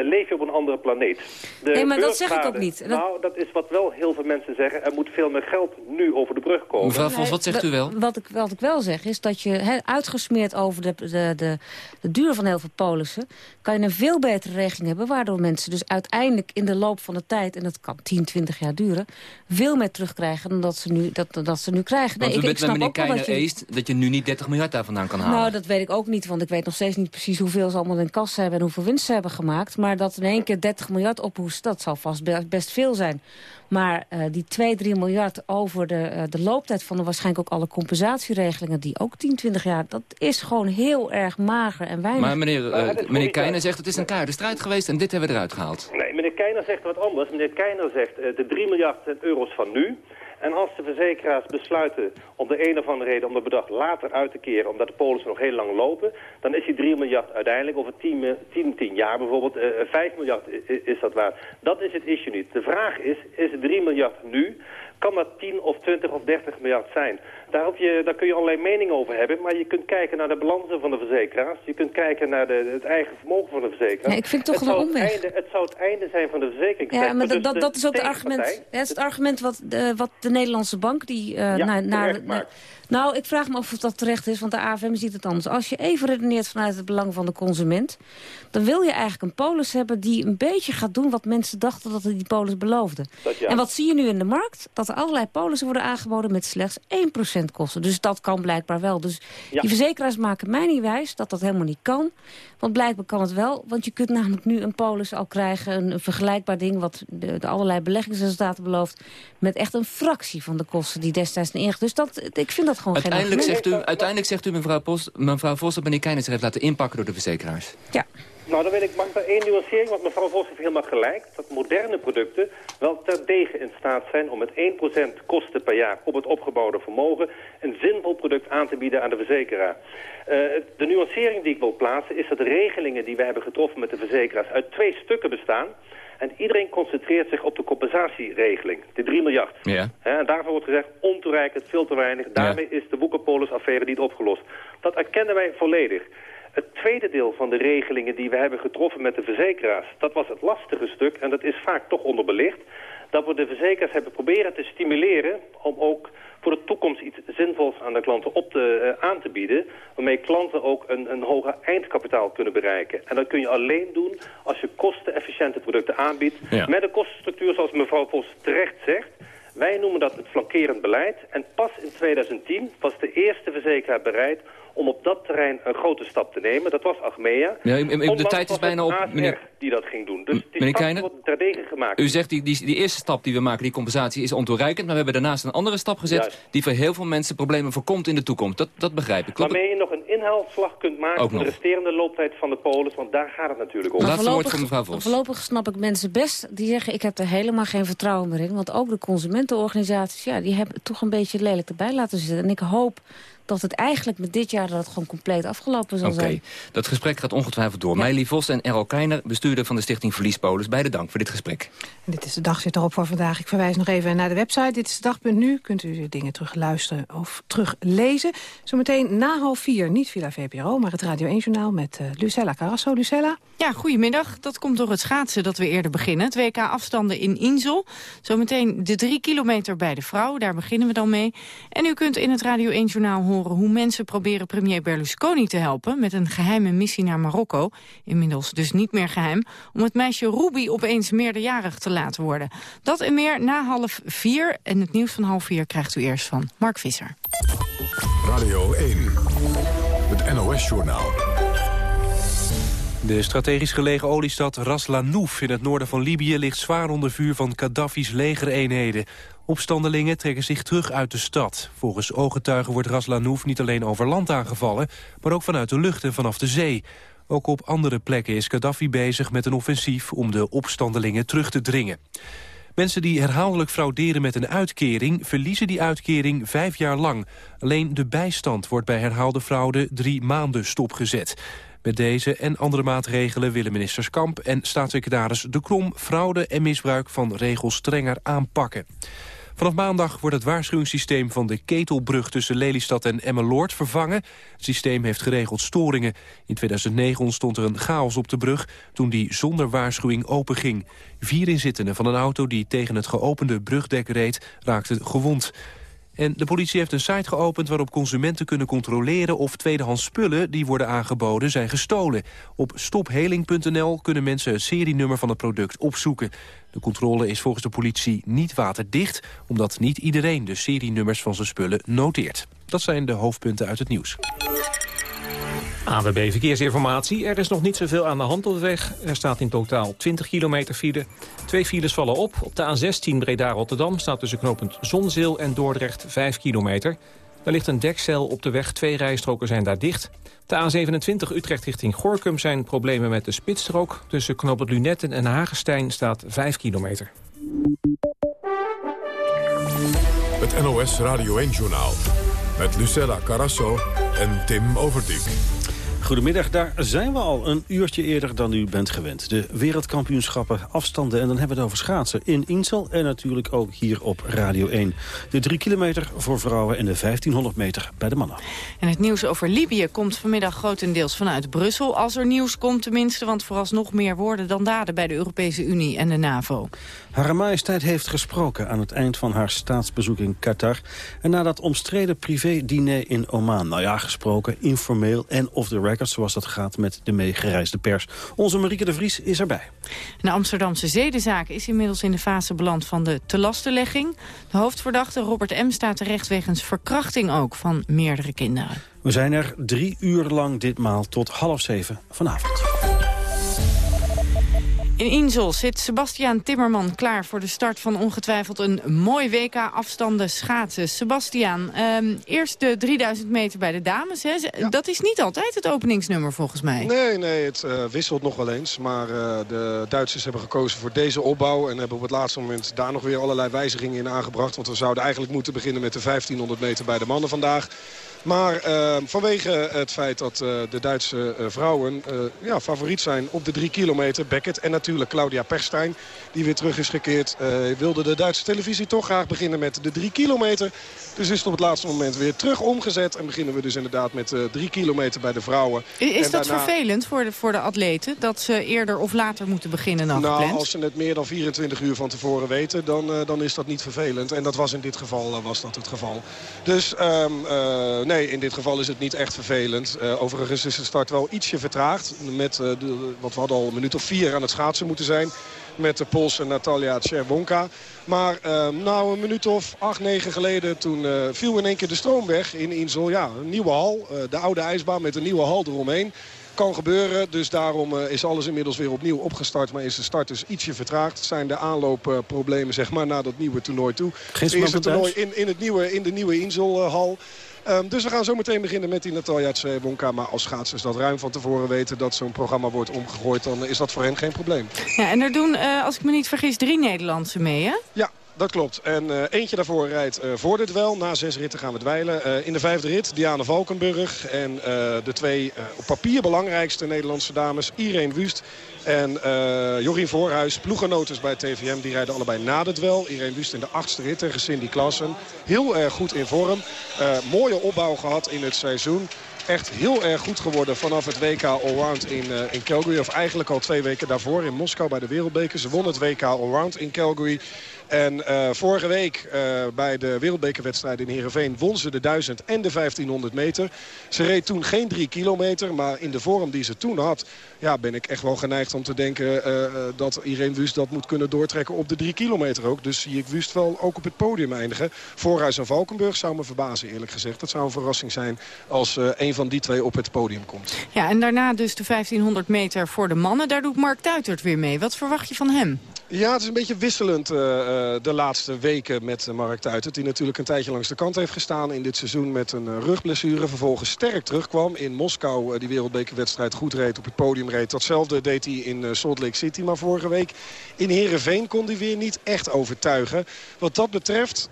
leef je op een andere planeet. De Nee, maar dat zeg ik ook niet. Dat- Nou, dat is wat wel heel veel mensen zeggen. Er moet veel meer geld nu over de brug komen. Mevrouw Vos, wat zegt u wel? Wat ik, wat ik wel zeg is dat je he, uitgesmeerd over de, de, de, de duur van heel veel polissen... kan je een veel betere regeling hebben... waardoor mensen dus uiteindelijk in de loop van de tijd... en dat kan 10, 20 jaar duren... veel meer terugkrijgen dan dat ze nu, dat, dat ze nu krijgen. Want Nee, u ik, ik bent met snap meneer ook wel Keijner dat je... eest dat je nu niet 30 miljard daar vandaan kan halen. Nou, dat weet ik ook niet, want ik weet nog steeds niet precies hoeveel ze allemaal in kas hebben en hoeveel winst ze hebben gemaakt. Maar dat in één keer 30 miljard ophoest, dat zal vast be- best veel zijn. Maar eh, die 2, 3 miljard over de, eh, de looptijd van de waarschijnlijk ook alle compensatieregelingen, die ook 10, 20 jaar, dat is gewoon heel erg mager en weinig. Maar meneer, Maar eh, meneer Keijner zegt het is een keiharde strijd geweest en dit hebben we eruit gehaald. Nee, meneer Keijner zegt wat anders. Meneer Keijner zegt eh, de 3 miljard euro's van nu. En als de verzekeraars besluiten om de een of andere reden om dat bedrag later uit te keren, omdat de polissen nog heel lang lopen, dan is die 3 miljard uiteindelijk over 10, eh, 10, 10 jaar bijvoorbeeld eh, 5 miljard i- i- is dat waard. Dat is het issue niet. De vraag is, is het 3 miljard nu? Kan dat 10 of 20 of 30 miljard zijn? Daar, je, daar kun je allerlei meningen over hebben, maar je kunt kijken naar de balansen van de verzekeraars. Je kunt kijken naar de, het eigen vermogen van de verzekeraar. Ja, ik vind het toch het wel het omweg. Het zou het einde zijn van de verzekering. Ja, maar dat, dat, Dus dat is ook het argument, dat is het argument wat, de, wat de Nederlandse bank... Die, Ja, naar, naar. Nou, ik vraag me af of dat terecht is, want de AFM ziet het anders. Als je even redeneert vanuit het belang van de consument... dan wil je eigenlijk een polis hebben die een beetje gaat doen... wat mensen dachten dat die polis beloofde. Ja. En wat zie je nu in de markt? Dat er allerlei polissen worden aangeboden met slechts 1% kosten. Dus dat kan blijkbaar wel. Dus Ja. die verzekeraars maken mij niet wijs dat dat helemaal niet kan. Want blijkbaar kan het wel. Want je kunt namelijk nu een polis al krijgen, een, een vergelijkbaar ding... wat de, de allerlei beleggingsresultaten belooft... met echt een fractie van de kosten die destijds ingezet. Dus dat, ik vind dat gewoon Uiteindelijk geen zegt, u, uiteindelijk zegt u, mevrouw, Post, mevrouw Vos, dat meneer Keijner zich heeft laten inpakken door de verzekeraars. Ja. Nou, dan wil ik, mag ik daar één nuancering, want mevrouw Vos heeft helemaal gelijk. Dat moderne producten wel terdege in staat zijn om met 1% kosten per jaar op het opgebouwde vermogen een zinvol product aan te bieden aan de verzekeraar. Eh, de nuancering die ik wil plaatsen is dat de regelingen die we hebben getroffen met de verzekeraars uit twee stukken bestaan. En iedereen concentreert zich op de compensatieregeling, de 3 miljard. Ja. En daarvoor wordt gezegd, ontoereikend, veel te weinig. Daarmee is de Woekerpolis-affaire niet opgelost. Dat erkennen wij volledig. Het tweede deel van de regelingen die we hebben getroffen met de verzekeraars... dat was het lastige stuk en dat is vaak toch onderbelicht... dat we de verzekeraars hebben proberen te stimuleren... om ook voor de toekomst iets zinvols aan de klanten op te, eh, aan te bieden... waarmee klanten ook een, een hoger eindkapitaal kunnen bereiken. En dat kun je alleen doen als je kostenefficiënte producten aanbiedt... Ja. met een kostenstructuur zoals mevrouw Vos terecht zegt... Wij noemen dat het flankerend beleid. En pas in 2010 was de eerste verzekeraar bereid om op dat terrein een grote stap te nemen. Dat was Achmea. Ja, de tijd is bijna op, meneer- die dat ging doen. Dus is Meneer terdege gemaakt. U zegt die, die, die eerste stap die we maken, die compensatie, is ontoereikend. Maar we hebben daarnaast een andere stap gezet Juist. die voor heel veel mensen problemen voorkomt in de toekomst. Dat, dat begrijp ik. Klopt Waarmee je nog een inhaalslag kunt maken voor de resterende looptijd van de polis. Want daar gaat het natuurlijk om. Maar voorlopig, voorlopig snap ik mensen best die zeggen... ik heb er helemaal geen vertrouwen meer in. Want ook de consumentenorganisaties... Ja, die hebben het toch een beetje lelijk erbij laten zitten. En ik hoop dat het eigenlijk met dit jaar dat het gewoon compleet afgelopen zal Oké, zijn. dat gesprek gaat ongetwijfeld door. Meili Vos en Errol Keiner, bestuurder van de stichting Verliespolis. Beide dank voor dit gesprek. En dit is de dag zit erop voor vandaag. Ik verwijs nog even naar de website. Dit is de dag.nu. Kunt u de dingen terugluisteren of teruglezen. Zometeen na half vier, niet via VPRO, maar het Radio 1-journaal met eh, Lucella Carrasso. Lucella? Ja, goedemiddag. Dat komt door het schaatsen dat we eerder beginnen. Het WK afstanden in Insel. Zometeen de drie kilometer bij de vrouw. Daar beginnen we dan mee. En u kunt in het Radio 1-journaal horen hoe mensen proberen premier Berlusconi te helpen... met een geheime missie naar Marokko. Inmiddels dus niet meer geheim. Om het meisje Ruby opeens meerderjarig te laten worden. Dat en meer na half vier. En het nieuws van half vier krijgt u eerst van Mark Visser. Radio 1, het NOS-journaal. De strategisch gelegen oliestad Ras Lanouf in het noorden van Libië... ligt zwaar onder vuur van Gaddafi's legereenheden. Opstandelingen trekken zich terug uit de stad. Volgens ooggetuigen wordt Ras Lanouf niet alleen over land aangevallen... maar ook vanuit de lucht en vanaf de zee. Ook op andere plekken is Gaddafi bezig met een offensief... om de opstandelingen terug te dringen. Mensen die herhaaldelijk frauderen met een uitkering... verliezen die uitkering vijf jaar lang. Alleen de bijstand wordt bij herhaalde fraude drie maanden stopgezet. Met deze en andere maatregelen willen ministers Kamp en staatssecretaris De Krom... fraude en misbruik van regels strenger aanpakken. Vanaf maandag wordt het waarschuwingssysteem van de ketelbrug tussen Lelystad en Emmeloord vervangen. Het systeem heeft geregeld storingen. In 2009 ontstond er een chaos op de brug toen die zonder waarschuwing openging. Vier inzittenden van een auto die tegen het geopende brugdek reed raakten gewond. En de politie heeft een site geopend waarop consumenten kunnen controleren of tweedehands spullen die worden aangeboden zijn gestolen. Op stopheling.nl kunnen mensen het serienummer van het product opzoeken. De controle is volgens de politie niet waterdicht, omdat niet iedereen de serienummers van zijn spullen noteert. Dat zijn de hoofdpunten uit het nieuws. AWB Verkeersinformatie. Er is nog niet zoveel aan de hand op de weg. Er staat in totaal 20 kilometer file. Twee files vallen op. Op de A16 Breda-Rotterdam staat tussen knooppunt Zonzeel en Dordrecht 5 kilometer. Daar ligt een dekcel op de weg. Twee rijstroken zijn daar dicht. De A27 Utrecht richting Gorkum zijn problemen met de spitsstrook. Tussen knooppunt Lunetten en Hagestein staat 5 kilometer. Het NOS Radio 1-journaal. Met Lucella Carrasso en Tim Overdijk. Goedemiddag, daar zijn we al een uurtje eerder dan u bent gewend. De wereldkampioenschappen afstanden en dan hebben we het over schaatsen in Insel... en natuurlijk ook hier op Radio 1. De 3 kilometer voor vrouwen en de 1500 meter bij de mannen. En het nieuws over Libië komt vanmiddag grotendeels vanuit Brussel. Als er nieuws komt tenminste, want vooralsnog meer woorden dan daden... bij de Europese Unie en de NAVO. Hare majesteit heeft gesproken aan het eind van haar staatsbezoek in Qatar... en na dat omstreden privé-diner in Oman. Nou ja, gesproken, informeel en off the record... zoals dat gaat met de meegereisde pers. Onze Marieke de Vries is erbij. De Amsterdamse zedenzaak is inmiddels in de fase beland van de telastenlegging. De hoofdverdachte Robert M. staat terecht wegens verkrachting ook van meerdere kinderen. We zijn er drie uur lang ditmaal tot half zeven vanavond. In Insel zit Sebastiaan Timmerman klaar voor de start van ongetwijfeld een mooi WK afstanden schaatsen. Sebastiaan, ehm, eerst de 3000 meter bij de dames. Hè? Dat is niet altijd het openingsnummer volgens mij. Nee, nee, het eh, wisselt nog wel eens. Maar eh, de Duitsers hebben gekozen voor deze opbouw. En hebben op het laatste moment daar nog weer allerlei wijzigingen in aangebracht. Want we zouden eigenlijk moeten beginnen met de 1500 meter bij de mannen vandaag. Maar uh, vanwege het feit dat uh, de Duitse uh, vrouwen ja, favoriet zijn op de drie kilometer... Beckett en natuurlijk Claudia Perstijn, die weer terug is gekeerd... wilde de Duitse televisie toch graag beginnen met de drie kilometer. Dus is het op het laatste moment weer terug omgezet. En beginnen we dus inderdaad met drie kilometer bij de vrouwen. Is en dat daarna... vervelend voor de, voor de atleten? Dat ze eerder of later moeten beginnen dan nou, gepland? als ze het meer dan 24 uur van tevoren weten... dan, dan is dat niet vervelend. En dat was in dit geval was dat het geval. Dus... Um, nee, in dit geval is het niet echt vervelend. Uh, overigens is de start wel ietsje vertraagd. Met, uh, de, wat we hadden al een minuut of vier aan het schaatsen moeten zijn. Met de Poolse Natalia Czerwonka. Maar uh, nou een minuut of acht, negen geleden toen viel in één keer de stroom weg in Insel. Ja, een nieuwe hal. de oude ijsbaan met een nieuwe hal eromheen kan gebeuren. Dus daarom eh, is alles inmiddels weer opnieuw opgestart. Maar is de start dus ietsje vertraagd. Het zijn de aanloopproblemen zeg maar, naar dat nieuwe toernooi toe. Het eerste toernooi in, in, het nieuwe, in de nieuwe Inselhal. Ehm, dus we gaan zo meteen beginnen met die Natalia Tsebonka. Maar als schaatsers dat ruim van tevoren weten dat zo'n programma wordt omgegooid... dan is dat voor hen geen probleem. Ja, en er doen, eh, als ik me niet vergis, drie Nederlandse mee, hè? Ja, dat klopt. En uh, eentje daarvoor rijdt uh, voor dit wel. Na zes ritten gaan we dweilen. Uh, in de vijfde rit Diana Valkenburg. En de twee op papier belangrijkste Nederlandse dames. Irene Wust en Jorien Voorhuis. Ploegenotes bij TVM. Die rijden allebei na dit wel. Irene Wust in de achtste rit tegen Cindy Klassen. Heel erg goed in vorm. mooie opbouw gehad in het seizoen echt heel erg goed geworden vanaf het WK Allround in, in Calgary. Of eigenlijk al twee weken daarvoor in Moskou bij de Wereldbeker. Ze won het WK Allround in Calgary. En uh, vorige week uh, bij de wereldbekerwedstrijd in Heerenveen won ze de 1000 en de 1500 meter. Ze reed toen geen drie kilometer, maar in de vorm die ze toen had... Ja, ben ik echt wel geneigd om te denken uh, dat Irene Wust dat moet kunnen doortrekken op de drie kilometer ook. Dus zie ik Wust wel ook op het podium eindigen. Voorhuis en Valkenburg zou me verbazen eerlijk gezegd. Dat zou een verrassing zijn als een van die twee op het podium komt. Ja, en daarna dus de 1500 meter voor de mannen. Daar doet Mark Tuitert weer mee. Wat verwacht je van hem? Ja, het is een beetje wisselend uh, de laatste weken met Mark Tuitert. Die natuurlijk een tijdje langs de kant heeft gestaan in dit seizoen met een uh, rugblessure. Vervolgens sterk terugkwam in Moskou. Uh, die wereldbekerwedstrijd goed reed, op het podium reed. Datzelfde deed hij in Salt Lake City. Maar vorige week in Heerenveen kon hij weer niet echt overtuigen. Wat dat betreft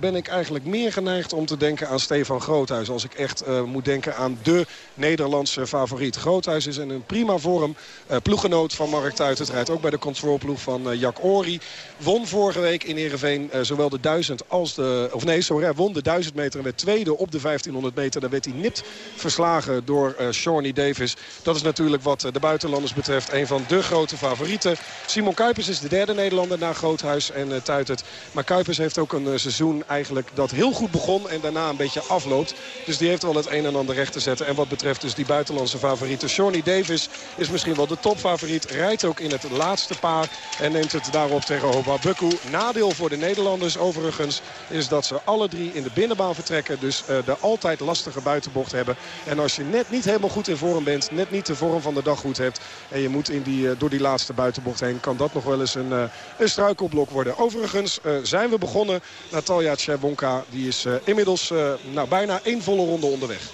ben ik eigenlijk meer geneigd om te denken aan Stefan Groothuis. Als ik echt moet denken aan de Nederlandse favoriet. Groothuis is in een prima vorm. ploegenoot van Mark Tuitert rijdt ook bij de controlploeg van Jack Ori. Won vorige week in Heerenveen uh, zowel de 1000 als de... Of nee, sorry, hij won de 1000 meter en werd tweede op de 1500 meter. Daar werd hij nipt verslagen door uh, Shawnee Davis. Dat is natuurlijk wat uh, de buitenlanders betreft een van de grote favorieten. Simon Kuipers is de derde Nederlander na Groothuis en Tuitert. Maar Kuipers heeft ook een seizoen eigenlijk dat heel goed begon en daarna een beetje afloopt. Dus die heeft wel het een en ander recht te zetten. En wat betreft dus die buitenlandse favorieten. Shawnee Davis is misschien wel de topfavoriet. Rijdt ook in het laatste paar en neemt het daarop tegen Hoba Bukku. Nadeel voor de Nederlanders overigens is dat ze alle drie in de binnenbaan vertrekken. Dus uh, de altijd lastige buitenbocht hebben. En als je net niet helemaal goed in vorm bent, net niet de vorm van de dag goed hebt... en je moet in die, uh, door die laatste buitenbocht heen, kan dat nog wel eens een, uh, een struikelblok worden. Overigens zijn we begonnen. Natalia Tjebonka die is inmiddels nou, bijna één volle ronde onderweg.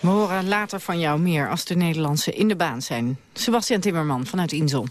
We horen later van jou meer als de Nederlandse in de baan zijn. Sebastian Timmerman vanuit Insel.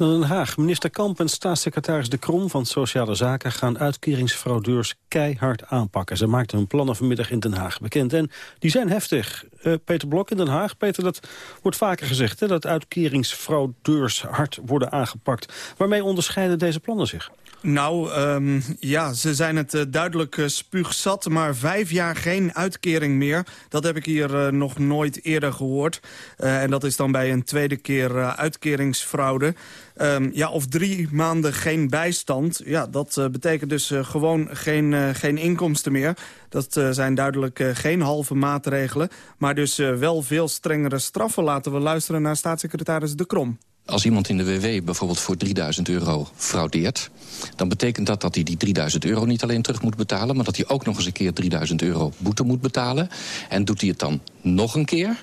Dan Den Haag. Minister Kamp en staatssecretaris De Krom van Sociale Zaken... gaan uitkeringsfraudeurs keihard aanpakken. Ze maakten hun plannen vanmiddag in Den Haag bekend. En die zijn heftig. Uh, Peter Blok in Den Haag. Peter, dat wordt vaker gezegd, hè, dat uitkeringsfraudeurs hard worden aangepakt. Waarmee onderscheiden deze plannen zich? Nou, um, ja, ze zijn het uh, duidelijk uh, spuugzat, maar vijf jaar geen uitkering meer. Dat heb ik hier uh, nog nooit eerder gehoord. en dat is dan bij een tweede keer uitkeringsfraude. Um, ja, of drie maanden geen bijstand. Ja, dat betekent dus gewoon geen, geen inkomsten meer. Dat zijn duidelijk geen halve maatregelen. Maar dus wel veel strengere straffen. Laten we luisteren naar staatssecretaris De Krom. Als iemand in de WW bijvoorbeeld voor 3000 euro fraudeert... dan betekent dat dat hij die 3000 euro niet alleen terug moet betalen... maar dat hij ook nog eens een keer 3000 euro boete moet betalen. En doet hij het dan nog een keer...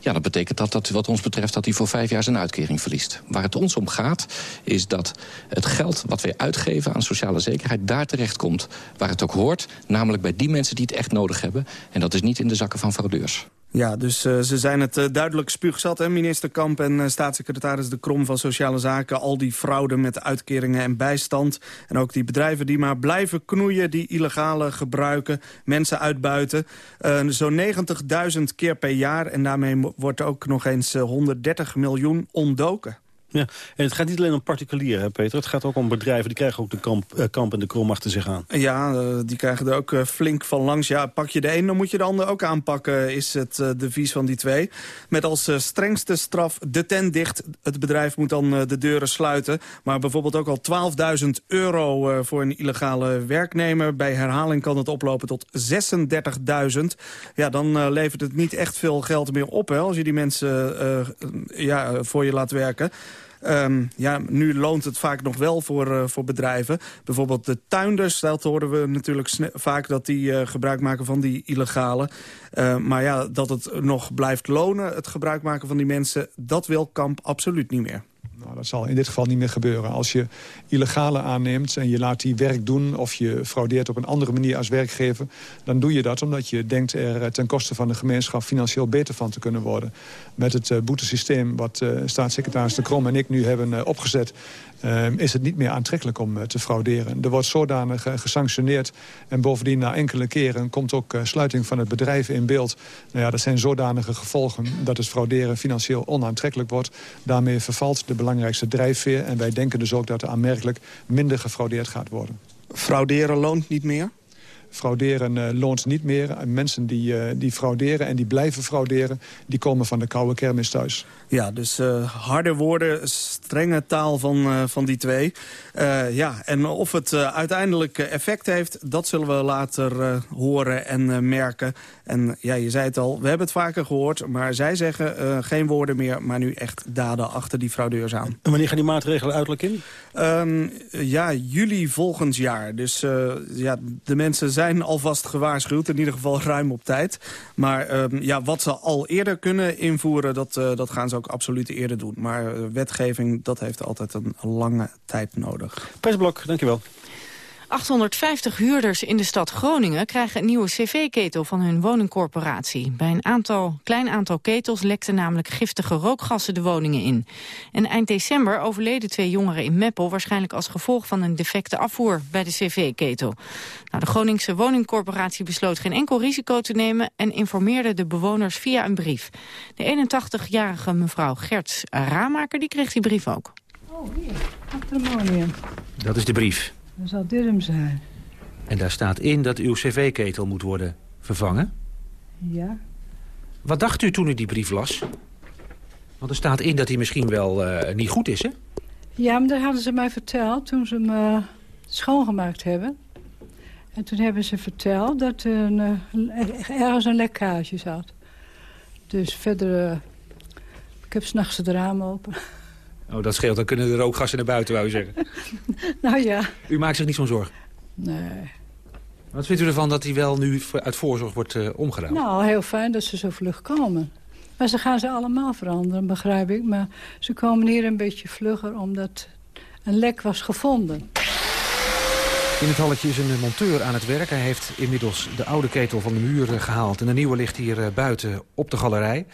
Ja, dat betekent dat, dat wat ons betreft dat hij voor vijf jaar zijn uitkering verliest. Waar het ons om gaat, is dat het geld wat wij uitgeven aan sociale zekerheid... daar terecht komt waar het ook hoort. Namelijk bij die mensen die het echt nodig hebben. En dat is niet in de zakken van fraudeurs. Ja, dus uh, ze zijn het uh, duidelijk spuugzat, hè? minister Kamp en uh, staatssecretaris De Krom van Sociale Zaken. Al die fraude met uitkeringen en bijstand. En ook die bedrijven die maar blijven knoeien, die illegale gebruiken, mensen uitbuiten. Zo'n 90.000 keer per jaar en daarmee wordt ook nog eens 130 miljoen ontdoken. Ja, en het gaat niet alleen om particulieren, hè, Peter. Het gaat ook om bedrijven, die krijgen ook de kamp, kamp en de krom achter zich aan. Ja, uh, die krijgen er ook uh, flink van langs. Ja, pak je de een, dan moet je de ander ook aanpakken, is het devies van die twee. Met als strengste straf de tent dicht. Het bedrijf moet dan de deuren sluiten. Maar bijvoorbeeld ook al 12.000 euro voor een illegale werknemer. Bij herhaling kan het oplopen tot 36.000. Ja, dan levert het niet echt veel geld meer op, hè, als je die mensen ja, voor je laat werken. Ehm, ja, nu loont het vaak nog wel voor, eh, voor bedrijven. Bijvoorbeeld de tuinders, dat horen we natuurlijk vaak... dat die eh, gebruik maken van die illegale. Eh, maar ja, dat het nog blijft lonen, het gebruik maken van die mensen... dat wil Kamp absoluut niet meer. Nou, dat zal in dit geval niet meer gebeuren. Als je illegale aanneemt en je laat die werk doen... of je fraudeert op een andere manier als werkgever... dan doe je dat omdat je denkt er eh, ten koste van de gemeenschap... financieel beter van te kunnen worden. Met het uh, boetesysteem wat uh, staatssecretaris De Krom en ik nu hebben opgezet... is het niet meer aantrekkelijk om te frauderen. Er wordt zodanig gesanctioneerd. En bovendien na enkele keren komt ook sluiting van het bedrijf in beeld. Nou ja, dat zijn zodanige gevolgen dat het frauderen financieel onaantrekkelijk wordt. Daarmee vervalt de belangrijkste drijfveer. En wij denken dus ook dat er aanmerkelijk minder gefraudeerd gaat worden. Frauderen loont niet meer? Frauderen uh, loont niet meer. En mensen die, uh, die frauderen en die blijven frauderen... die komen van de koude kermis thuis. Ja, dus uh, harde woorden, strenge taal van, van die twee. ja, en of het uiteindelijk effect heeft... dat zullen we later horen en merken. En ja, je zei het al, we hebben het vaker gehoord... maar zij zeggen geen woorden meer... maar nu echt daden achter die fraudeurs aan. En wanneer gaan die maatregelen uiterlijk in? Um, ja, juli volgend jaar. Dus ja, de mensen zijn alvast gewaarschuwd, in ieder geval ruim op tijd. Maar um, ja, wat ze al eerder kunnen invoeren, dat, dat gaan ze ook absoluut eerder doen. Maar uh, wetgeving, dat heeft altijd een lange tijd nodig. Persblok, dankjewel. 850 huurders in de stad Groningen krijgen een nieuwe cv-ketel van hun woningcorporatie. Bij een aantal, klein aantal ketels lekten namelijk giftige rookgassen de woningen in. En eind december overleden twee jongeren in Meppel... waarschijnlijk als gevolg van een defecte afvoer bij de cv-ketel. Nou, de Groningse woningcorporatie besloot geen enkel risico te nemen... en informeerde de bewoners via een brief. De 81-jarige mevrouw Gerts Ramaker die kreeg die brief ook. Oh, hier. Patrimonium. Dat is de brief. Dan zal dit hem zijn. En daar staat in dat uw cv-ketel moet worden vervangen? Ja. Wat dacht u toen u die brief las? Want er staat in dat hij misschien wel uh, niet goed is, hè? Ja, maar dat hadden ze mij verteld toen ze hem uh, schoongemaakt hebben. En toen hebben ze verteld dat er een, uh, ergens een lekkage zat. Dus verder... ik heb s'nachts het raam open. Oh, dat scheelt. Dan kunnen de rookgassen naar buiten, wou je zeggen. nou ja. U maakt zich niet zo'n zorg? Nee. Wat vindt u ervan dat hij wel nu uit voorzorg wordt uh, omgedaan? Nou, heel fijn dat ze zo vlug komen. Maar ze gaan ze allemaal veranderen, begrijp ik. Maar ze komen hier een beetje vlugger omdat een lek was gevonden. In het halletje is een monteur aan het werk. Hij heeft inmiddels de oude ketel van de muur gehaald. En de nieuwe ligt hier buiten op de galerij.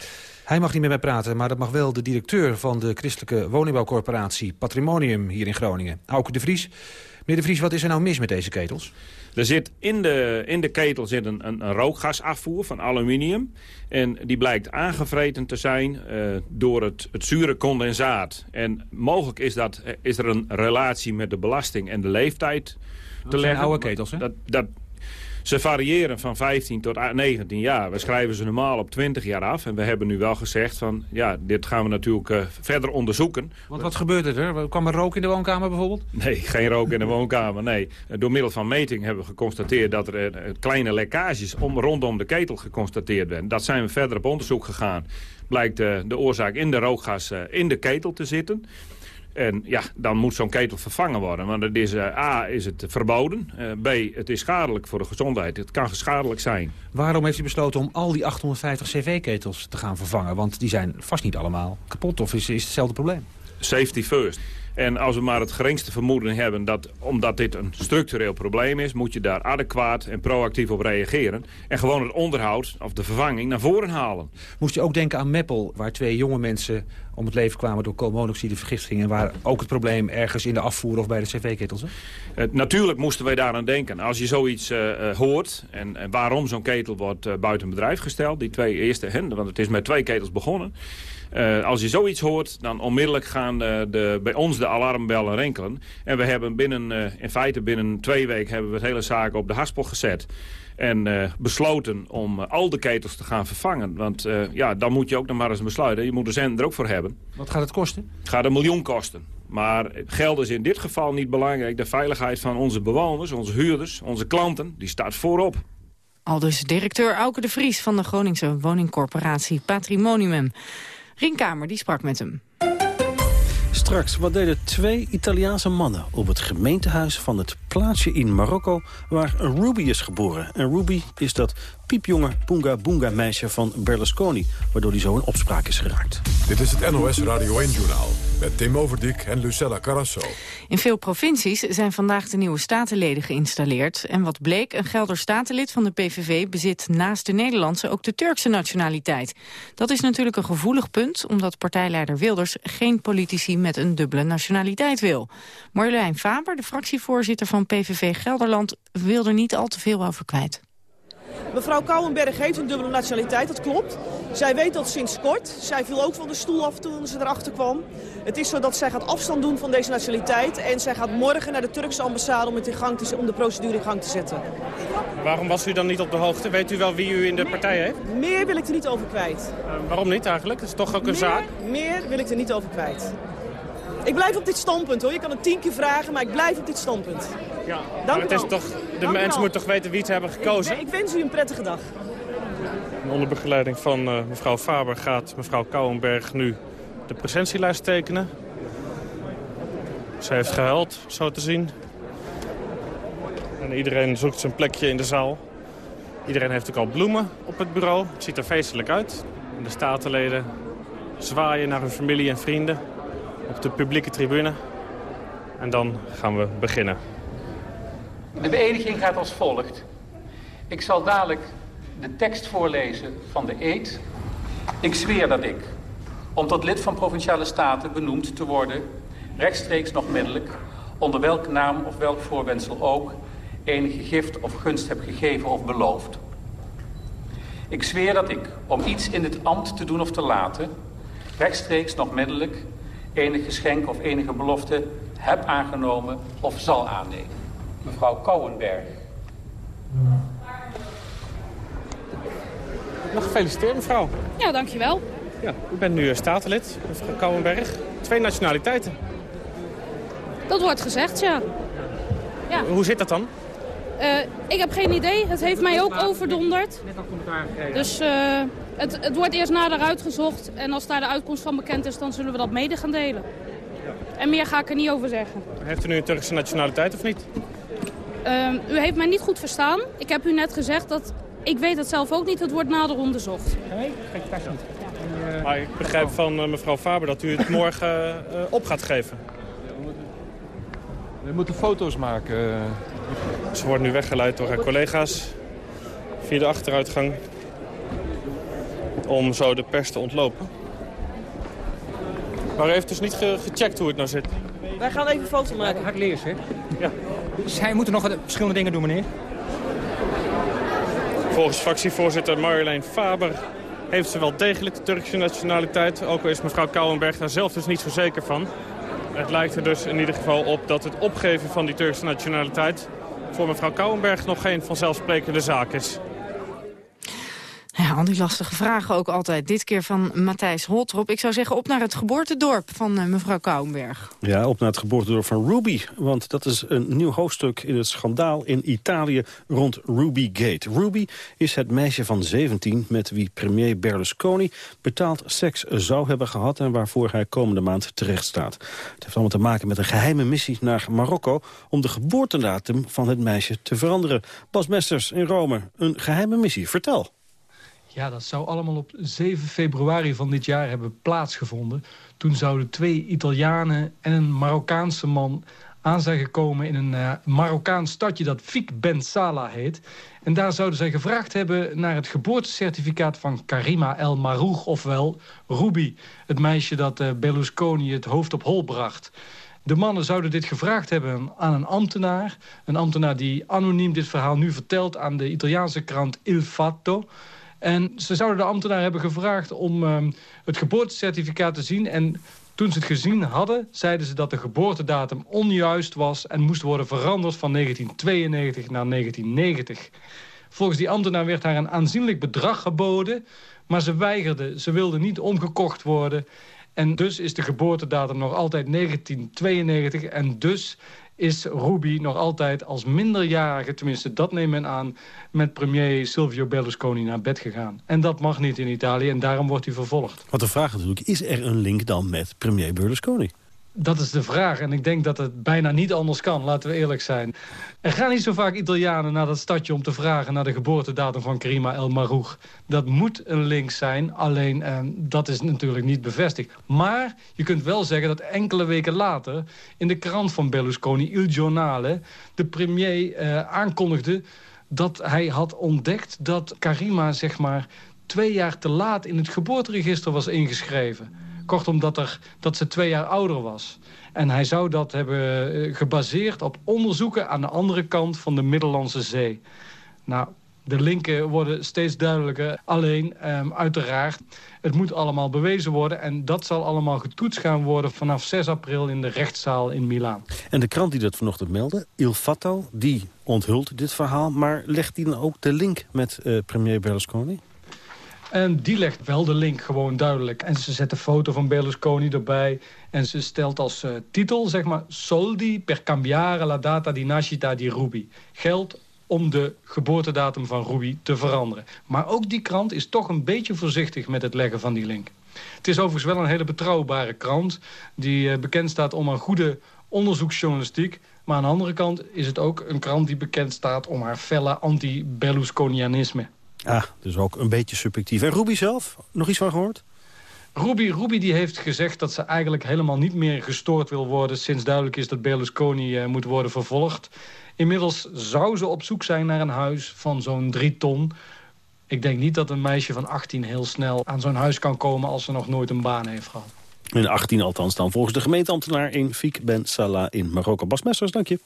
Hij mag niet met mij praten, maar dat mag wel de directeur van de christelijke woningbouwcorporatie Patrimonium hier in Groningen. Auke de Vries. Meneer de Vries, wat is er nou mis met deze ketels? Er zit in de, in de ketel zit een, een, een rookgasafvoer van aluminium. En die blijkt aangevreten te zijn uh, door het, het zure condensaat. En mogelijk is, dat, is er een relatie met de belasting en de leeftijd dat te leggen. oude ketels, hè? Dat, dat, ze variëren van 15 tot 19 jaar. We schrijven ze normaal op 20 jaar af. En we hebben nu wel gezegd van, ja, dit gaan we natuurlijk uh, verder onderzoeken. Want wat gebeurde er? Kwam er rook in de woonkamer bijvoorbeeld? Nee, geen rook in de woonkamer, nee. Door middel van meting hebben we geconstateerd dat er uh, kleine lekkages om, rondom de ketel geconstateerd werden. Dat zijn we verder op onderzoek gegaan. Blijkt uh, de oorzaak in de rookgas in de ketel te zitten. En ja, dan moet zo'n ketel vervangen worden. Want het is, uh, A, is het verboden. Uh, B, het is schadelijk voor de gezondheid. Het kan schadelijk zijn. Waarom heeft u besloten om al die 850 cv-ketels te gaan vervangen? Want die zijn vast niet allemaal kapot of is, is hetzelfde probleem? Safety first. En als we maar het geringste vermoeden hebben dat omdat dit een structureel probleem is... moet je daar adequaat en proactief op reageren. En gewoon het onderhoud of de vervanging naar voren halen. Moest je ook denken aan Meppel, waar twee jonge mensen om het leven kwamen door koolmonoxidevergiftiging... en waar ook het probleem ergens in de afvoer of bij de cv-ketels? Uh, natuurlijk moesten wij daaraan denken. Als je zoiets uh, uh, hoort en, en waarom zo'n ketel wordt buiten bedrijf gesteld... die twee eerste, hè, want het is met twee ketels begonnen... Uh, als je zoiets hoort, dan onmiddellijk gaan de, de, bij ons de alarmbellen rinkelen. En we hebben binnen, uh, in feite binnen twee weken hebben we het hele zaak op de haspel gezet. En uh, besloten om al de ketels te gaan vervangen. Want ja, dan moet je ook nog maar eens besluiten. Je moet de zender er ook voor hebben. Wat gaat het kosten? Het gaat een miljoen kosten. Maar geld is in dit geval niet belangrijk. De veiligheid van onze bewoners, onze huurders, onze klanten, die staat voorop. Al dus directeur Auke de Vries van de Groningse woningcorporatie Patrimonium. Rienkamer die sprak met hem. Straks, wat deden twee Italiaanse mannen op het gemeentehuis van het plaatsje in Marokko waar Ruby is geboren. En Ruby is dat piepjonge Boonga Boonga meisje van Berlusconi, waardoor hij zo in opspraak is geraakt. Dit is het NOS Radio 1-journaal met Tim Overdijk en Lucella Carrasso. In veel provincies zijn vandaag de nieuwe statenleden geïnstalleerd. En wat bleek, een Gelder statenlid van de PVV bezit naast de Nederlandse ook de Turkse nationaliteit. Dat is natuurlijk een gevoelig punt, omdat partijleider Wilders geen politici met een dubbele nationaliteit wil. Marjolein Faber, de fractievoorzitter van PVV Gelderland, wil er niet al te veel over kwijt. Mevrouw Kouwenberg heeft een dubbele nationaliteit, dat klopt. Zij weet dat sinds kort. Zij viel ook van de stoel af toen ze erachter kwam. Het is zo dat zij gaat afstand doen van deze nationaliteit. En zij gaat morgen naar de Turkse ambassade om, het in gang te, om de procedure in gang te zetten. Waarom was u dan niet op de hoogte? Weet u wel wie u in de partij heeft? Meer wil ik er niet over kwijt. Uh, waarom niet eigenlijk? Dat is toch ook een meer, zaak? Meer wil ik er niet over kwijt. Ik blijf op dit standpunt hoor. Je kan het tien keer vragen, maar ik blijf op dit standpunt. Ja, Dank het is toch, de Dank u mensen moeten toch weten wie ze hebben gekozen? Ik, ik wens u een prettige dag. Onder begeleiding van eh, mevrouw Faber gaat mevrouw Kouwenberg nu de presentielijst tekenen. Ze heeft gehuild, zo te zien. En iedereen zoekt zijn plekje in de zaal. Iedereen heeft ook al bloemen op het bureau. Het ziet er feestelijk uit. En de statenleden zwaaien naar hun familie en vrienden op de publieke tribune. En dan gaan we beginnen. De beëdiging gaat als volgt. Ik zal dadelijk de tekst voorlezen van de eed. Ik zweer dat ik, om tot lid van Provinciale Staten benoemd te worden... rechtstreeks nog middelijk, onder welke naam of welk voorwendsel ook... enige gift of gunst heb gegeven of beloofd. Ik zweer dat ik, om iets in dit ambt te doen of te laten... rechtstreeks nog middelijk enig geschenk of enige belofte heb aangenomen of zal aannemen. Mevrouw Kouwenberg. Nog gefeliciteerd mevrouw. Ja, dankjewel. Ja, u bent nu eh, statenlid, mevrouw Kouwenberg. Twee nationaliteiten. Dat wordt gezegd, ja. ja. Hoe zit dat dan? Eh, ik heb geen idee. Het heeft mij ook overdonderd. Net al commentaar gekregen. Dus eh, het, het wordt eerst nader uitgezocht. En als daar de uitkomst van bekend is, dan zullen we dat mede gaan delen. En meer ga ik er niet over zeggen. Heeft u nu een Turkse nationaliteit of niet? Eh, u heeft mij niet goed verstaan. Ik heb u net gezegd dat... Ik weet het zelf ook niet. Het wordt nader onderzocht. Nee, geen niet. Maar ik begrijp van eh, mevrouw Faber dat u het morgen eh, op gaat geven. We moeten foto's maken. Ze wordt nu weggeleid door haar collega's via de achteruitgang om zo de pers te ontlopen. Maar u heeft dus niet ge- gecheckt hoe het nou zit. Wij gaan even een foto maken. Ga ik leers, hè? Ja. Zij moeten nog verschillende dingen doen, meneer. Volgens fractievoorzitter Marjolein Faber heeft ze wel degelijk de Turkse nationaliteit. Ook al is mevrouw Kouwenberg daar zelf dus niet zo zeker van. Het lijkt er dus in ieder geval op dat het opgeven van die Turkse nationaliteit... voor mevrouw Kouwenberg nog geen vanzelfsprekende zaak is. Al die lastige vragen ook altijd. Dit keer van Matthijs Holtrop. Ik zou zeggen op naar het geboortedorp van eh, mevrouw Kouwenberg. Ja, op naar het geboortedorp van Ruby. Want dat is een nieuw hoofdstuk in het schandaal in Italië rond Ruby Gate. Ruby is het meisje van 17 met wie premier Berlusconi betaald seks zou hebben gehad... en waarvoor hij komende maand terecht staat. Het heeft allemaal te maken met een geheime missie naar Marokko... om de geboortedatum van het meisje te veranderen. Bas Mesters in Rome, een geheime missie. Vertel. Ja, dat zou allemaal op 7 februari van dit jaar hebben plaatsgevonden. Toen zouden twee Italianen en een Marokkaanse man aan zijn gekomen in een uh, Marokkaans stadje dat Fik Ben Salah heet. En daar zouden zij gevraagd hebben naar het geboortecertificaat van Karima El Maroug, ofwel Ruby. Het meisje dat uh, Berlusconi het hoofd op hol bracht. De mannen zouden dit gevraagd hebben aan een ambtenaar. Een ambtenaar die anoniem dit verhaal nu vertelt aan de Italiaanse krant Il Fatto. En ze zouden de ambtenaar hebben gevraagd om um, het geboortecertificaat te zien. En toen ze het gezien hadden, zeiden ze dat de geboortedatum onjuist was... en moest worden veranderd van 1992 naar 1990. Volgens die ambtenaar werd haar een aanzienlijk bedrag geboden... maar ze weigerde, ze wilde niet omgekocht worden... En dus is de geboortedatum nog altijd 1992 en dus is Ruby nog altijd als minderjarige, tenminste dat neemt men aan... met premier Silvio Berlusconi naar bed gegaan. En dat mag niet in Italië en daarom wordt hij vervolgd. Want de vraag natuurlijk, is er een link dan met premier Berlusconi? Dat is de vraag. En ik denk dat het bijna niet anders kan, laten we eerlijk zijn. Er gaan niet zo vaak Italianen naar dat stadje om te vragen... naar de geboortedatum van Karima El Maroug. Dat moet een link zijn, alleen eh, dat is natuurlijk niet bevestigd. Maar je kunt wel zeggen dat enkele weken later... in de krant van Berlusconi, Il Giornale... de premier eh, aankondigde dat hij had ontdekt dat Karima zeg maar twee jaar te laat in het geboorteregister was ingeschreven. Kortom, dat, er, dat ze twee jaar ouder was. En hij zou dat hebben eh, gebaseerd op onderzoeken aan de andere kant van de Middellandse Zee. Nou, de linken worden steeds duidelijker. Alleen, um, uiteraard, het moet allemaal bewezen worden. En dat zal allemaal getoetst gaan worden vanaf 6 april in de rechtszaal in Milaan. En de krant die dat vanochtend meldde, Il Fatto, die onthult dit verhaal. Maar legt die dan ook de link met uh, premier Berlusconi? En die legt wel de link gewoon duidelijk. En ze zet de foto van Berlusconi erbij. En ze stelt als uh, titel, zeg maar... Soldi per cambiare la data di nascita di Rubi. Geld om de geboortedatum van Ruby te veranderen. Maar ook die krant is toch een beetje voorzichtig met het leggen van die link. Het is overigens wel een hele betrouwbare krant... die uh, bekend staat om haar goede onderzoeksjournalistiek... maar aan de andere kant is het ook een krant die bekend staat... om haar felle anti-Berlusconianisme. Ah, dus ook een beetje subjectief. En Ruby zelf? Nog iets van gehoord? Ruby, Ruby die heeft gezegd dat ze eigenlijk helemaal niet meer gestoord wil worden... sinds duidelijk is dat Berlusconi uh, moet worden vervolgd. Inmiddels zou ze op zoek zijn naar een huis van zo'n drie ton. Ik denk niet dat een meisje van 18 heel snel aan zo'n huis kan komen... als ze nog nooit een baan heeft gehad. In 18 althans dan volgens de gemeenteambtenaar in Fiek Ben Salah in Marokko. Bas Messers, dank je.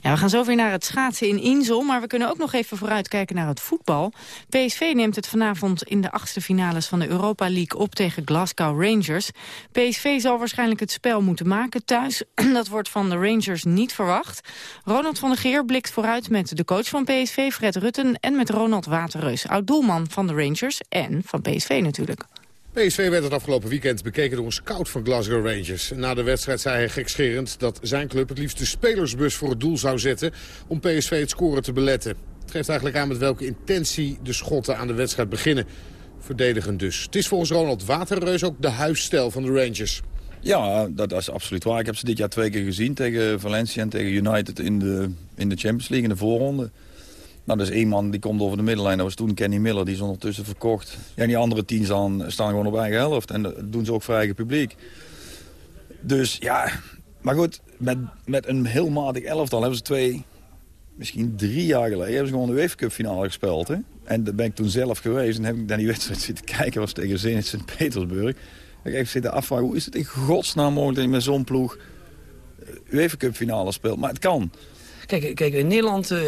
Ja, we gaan zo weer naar het schaatsen in Insel, maar we kunnen ook nog even vooruitkijken naar het voetbal. PSV neemt het vanavond in de achtste finales van de Europa League op tegen Glasgow Rangers. PSV zal waarschijnlijk het spel moeten maken thuis. Dat wordt van de Rangers niet verwacht. Ronald van der Geer blikt vooruit met de coach van PSV, Fred Rutten, en met Ronald Waterreus, oud-doelman van de Rangers en van PSV natuurlijk. PSV werd het afgelopen weekend bekeken door een scout van Glasgow Rangers. Na de wedstrijd zei hij gekscherend dat zijn club het liefst de spelersbus voor het doel zou zetten... om PSV het scoren te beletten. Het geeft eigenlijk aan met welke intentie de Schotten aan de wedstrijd beginnen. Verdedigend dus. Het is volgens Ronald Waterreus ook de huisstijl van de Rangers. Ja, dat is absoluut waar. Ik heb ze dit jaar twee keer gezien tegen Valencia en tegen United in de, in de Champions League in de voorronde. Nou, er is één man die komt over de middenlijn. Dat was toen Kenny Miller, die is ondertussen verkocht. Ja, en die andere tien staan, staan gewoon op eigen helft. En dat doen ze ook voor publiek. Dus ja, maar goed, met, met een heel matig elftal hebben ze twee, misschien drie jaar geleden... hebben ze gewoon de UEFA Cup finale gespeeld. Hè? En daar ben ik toen zelf geweest en heb ik naar die wedstrijd zitten kijken. was tegen Zenit Sint-Petersburg. Ik heb zitten afvragen, hoe is het in godsnaam mogelijk dat je met zo'n ploeg... Eh, UEFA Cup finale speelt? Maar het kan. Kijk, kijk in Nederland uh,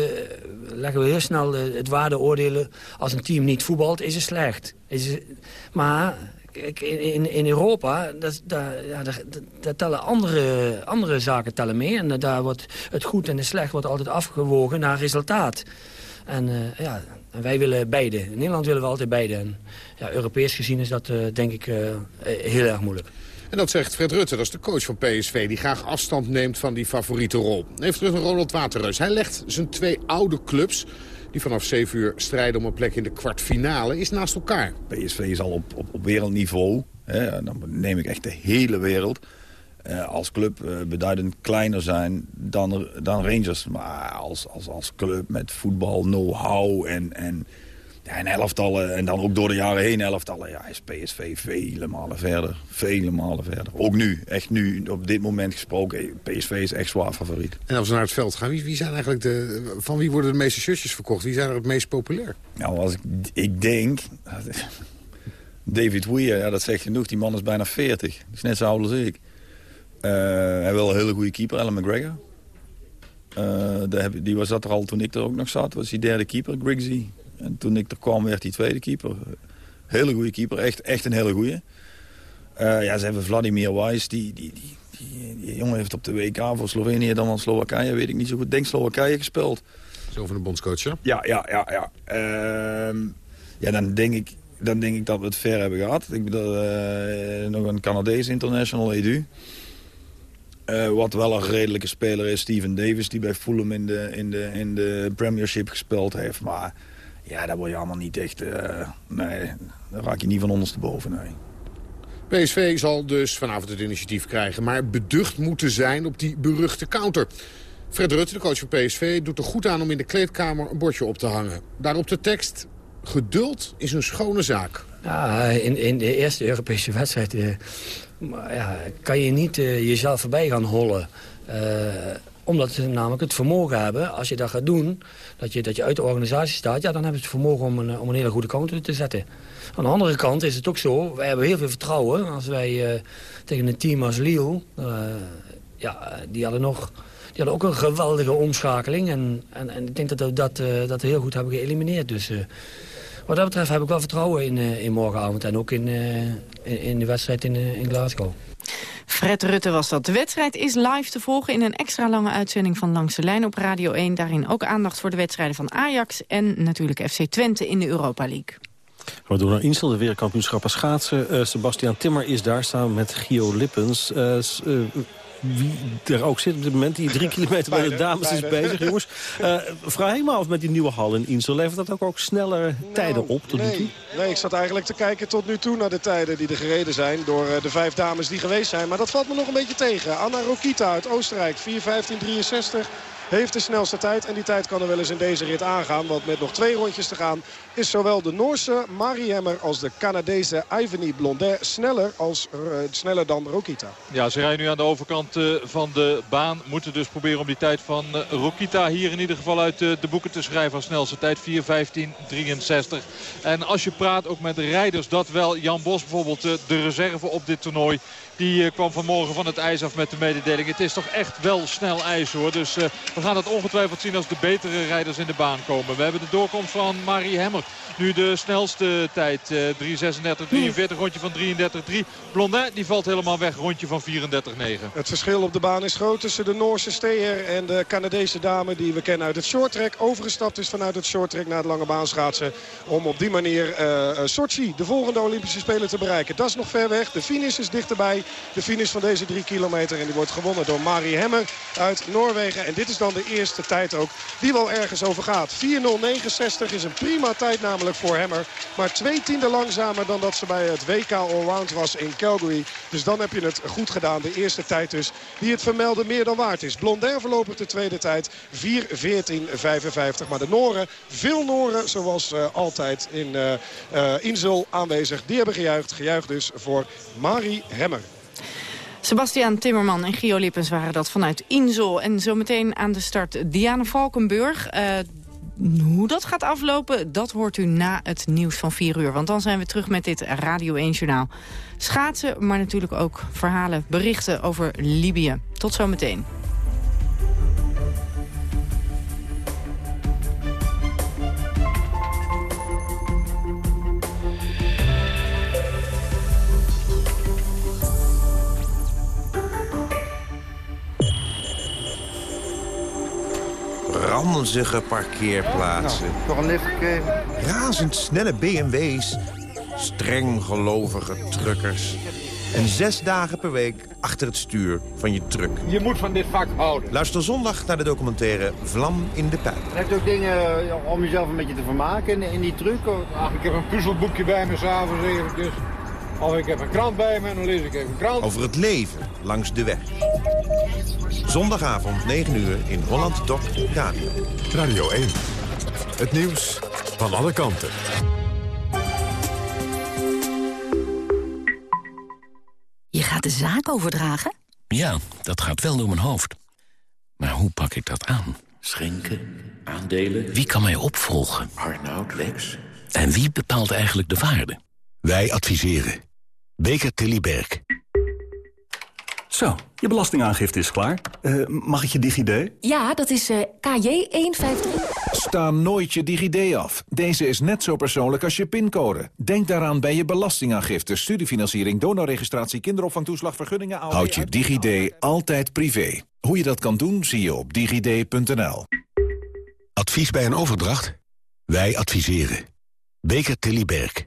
leggen we heel snel het waardeoordelen... als een team niet voetbalt, is het slecht. Is het, maar in, in Europa, dat, daar, ja, daar, tellen andere, andere zaken tellen mee. En daar wordt het goed en het slecht wordt altijd afgewogen naar resultaat. En uh, ja, wij willen beide. In Nederland willen we altijd beide. En ja, Europees gezien is dat denk ik heel erg moeilijk. En dat zegt Fred Rutte, dat is de coach van PSV... die graag afstand neemt van die favoriete rol. Heeft terug naar Ronald Waterreus. Hij legt zijn twee oude clubs die vanaf 7 uur strijden om een plek in de kwartfinale, is naast elkaar. PSV is al op, op, op wereldniveau. Hè, dan neem ik echt de hele wereld. Uh, als club uh, beduidend kleiner zijn dan, dan Rangers. Maar als, als, als club met voetbal, know-how en, en ja, en elftallen, en dan ook door de jaren heen elftallen, ja, is PSV vele malen verder. Vele malen verder. Ook nu, echt nu, op dit moment gesproken, PSV is echt zwaar favoriet. En als we naar het veld gaan, wie, wie zijn eigenlijk de, van wie worden de meeste shirtjes verkocht? Wie zijn er het meest populair? Nou, als ik, ik denk... David Weir, ja, dat zegt genoeg. Die man is bijna 40. Dat is net zo oud als ik. Uh, hij wil een hele goede keeper, Alan McGregor. Uh, die was dat er al toen ik er ook nog zat. Was die derde keeper, Griggsy. En toen ik er kwam, werd hij tweede keeper. Hele goede keeper, echt, echt een hele goede. Uh, ja, ze hebben Vladimir Wijs, die, die, die, die, jongen heeft op de WK voor Slovenië dan van Slowakije, weet ik niet zo goed. Denk Slowakije gespeeld. Zo van de bondscoach, ja? Ja, ja, ja. Ja, uh, ja dan, denk ik, dan denk ik dat we het ver hebben gehad. Ik bedoel, uh, nog een Canadees international, Edu. Uh, wat wel een redelijke speler is, Steven Davis, die bij Fulham in de, in de, in de Premiership gespeeld heeft. Maar ja, daar word je allemaal niet echt... Uh, nee, daar raak je niet van ondersteboven, nee. PSV zal dus vanavond het initiatief krijgen, maar beducht moeten zijn op die beruchte counter. Fred Rutte, de coach van PSV, doet er goed aan om in de kleedkamer een bordje op te hangen. Daarop de tekst, geduld is een schone zaak. Ja, in, in de eerste Europese wedstrijd uh, ja, kan je niet uh, jezelf voorbij gaan hollen. Uh, omdat ze namelijk het vermogen hebben, als je dat gaat doen... dat je, dat je uit de organisatie staat... ja, dan hebben ze het vermogen om een, om een hele goede counter te zetten. Aan de andere kant is het ook zo, wij hebben heel veel vertrouwen. Als wij tegen een team als Lille... ja, die hadden nog die hadden ook een geweldige omschakeling. En, en, en ik denk dat we dat, uh, dat heel goed hebben geëlimineerd. Dus wat dat betreft heb ik wel vertrouwen in, in morgenavond. En ook in, in, in, de wedstrijd in, in Glasgow. Fred Rutte was dat. De wedstrijd is live te volgen in een extra lange uitzending van Langs de Lijn op Radio 1. Daarin ook aandacht voor de wedstrijden van Ajax en natuurlijk FC Twente in de Europa League. We doen naar Insel, de wereldkampioenschappen schaatsen. Uh, Sebastian Timmer is daar samen met Gio Lippens. Uh, uh, wie er ook zit op dit moment. Die drie kilometer bij de dames is bezig, jongens. Uh, vraag ik me af met die nieuwe hal in Insel. Levert dat ook, ook sneller tijden op tot nee, nu toe? Nee, ik zat eigenlijk te kijken tot nu toe naar de tijden die er gereden zijn... door de vijf dames die geweest zijn. Maar dat valt me nog een beetje tegen. Anna Rokita uit Oostenrijk, 4.15.63 heeft de snelste tijd. En die tijd kan er wel eens in deze rit aangaan. Want met nog twee rondjes te gaan is zowel de Noorse Marie Hemmer als de Canadese Ivany Blondet sneller, als, uh, sneller dan Rokita. Ja, ze rijden nu aan de overkant uh, van de baan. Moeten dus proberen om die tijd van uh, Rokita hier in ieder geval uit de boeken te schrijven als snelste tijd. 4.15.63. En als je praat ook met de rijders, dat wel Jan Bos bijvoorbeeld de reserve op dit toernooi. Die kwam vanmorgen van het ijs af met de mededeling. Het is toch echt wel snel ijs hoor. Dus we gaan het ongetwijfeld zien als de betere rijders in de baan komen. We hebben de doorkomst van Marie Hemmer. Nu de snelste tijd. Uh, 3.36, 43, rondje van 33-3. Blondin die valt helemaal weg, rondje van 34-9. Het verschil op de baan is groot tussen de Noorse steer en de Canadese dame die we kennen uit het shorttrack. Overgestapt is vanuit het shorttrack naar de lange baan schaatsen. Om op die manier uh, Sochi, de volgende Olympische Spelen, te bereiken. Dat is nog ver weg. De finish is dichterbij. De finish van deze drie kilometer. En die wordt gewonnen door Marie Hemmer uit Noorwegen. En dit is dan de eerste tijd ook die wel ergens over gaat. 4.09.60 is een prima tijd namelijk voor Hemmer. Maar twee tienden langzamer dan dat ze bij het WK Allround was in Calgary. Dus dan heb je het goed gedaan. De eerste tijd dus die het vermelden meer dan waard is. Blondin voorlopig de tweede tijd 4.14.55. Maar de Noren, veel Noren zoals uh, altijd in uh, Insel aanwezig. Die hebben gejuicht. Gejuicht dus voor Marie Hemmer. Sebastian Timmerman en Gio Lippens waren dat vanuit Insel. En zometeen aan de start Diana Valkenburg. Hoe dat gaat aflopen, dat hoort u na het nieuws van 4 uur. Want dan zijn we terug met dit Radio 1 Journaal. Schaatsen, maar natuurlijk ook verhalen, berichten over Libië. Tot zometeen. Ranzige parkeerplaatsen. Nou, nog een lift gekregen. Razendsnelle BMW's. Streng gelovige truckers. En zes dagen per week achter het stuur van je truck. Je moet van dit vak houden. Luister zondag naar de documentaire Vlam in de Pijp. Heb je ook dingen om jezelf een beetje te vermaken in, in die truck? Ach, ik heb een puzzelboekje bij me s'avonds eventjes. Of ik heb een krant bij me en dan lees ik even een krant. Over het leven langs de weg. Zondagavond 9 uur in Holland Doc Radio. Radio 1. Het nieuws van alle kanten. Je gaat de zaak overdragen? Ja, dat gaat wel door mijn hoofd. Maar hoe pak ik dat aan? Schenken, aandelen... Wie kan mij opvolgen? Arnoud, Lex... En wie bepaalt eigenlijk de waarde? Wij adviseren. Beker Tilly Berg. Zo, je belastingaangifte is klaar. Uh, mag ik je DigiD? Ja, dat is uh, KJ153. Sta nooit je DigiD af. Deze is net zo persoonlijk als je pincode. Denk daaraan bij je belastingaangifte, studiefinanciering, donorregistratie, kinderopvangtoeslag, vergunningen... Houd je DigiD altijd privé. Hoe je dat kan doen, zie je op digid.nl. Advies bij een overdracht? Wij adviseren. Beker Tilly Berg.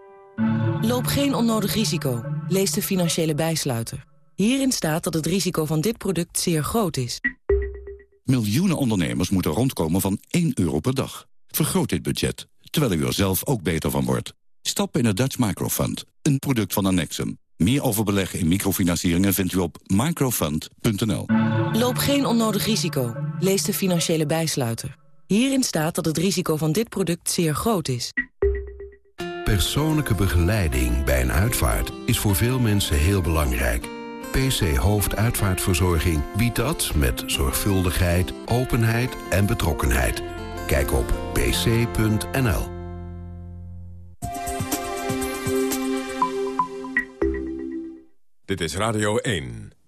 Loop geen onnodig risico. Lees de financiële bijsluiter. Hierin staat dat het risico van dit product zeer groot is. Miljoenen ondernemers moeten rondkomen van 1 euro per dag. Vergroot dit budget, terwijl u er zelf ook beter van wordt. Stap in het Dutch Microfund, een product van Annexum. Meer over beleggen in microfinancieringen vindt u op microfund.nl. Loop geen onnodig risico. Lees de financiële bijsluiter. Hierin staat dat het risico van dit product zeer groot is. Persoonlijke begeleiding bij een uitvaart is voor veel mensen heel belangrijk. PC Hoofduitvaartverzorging biedt dat met zorgvuldigheid, openheid en betrokkenheid. Kijk op pc.nl. Dit is Radio 1.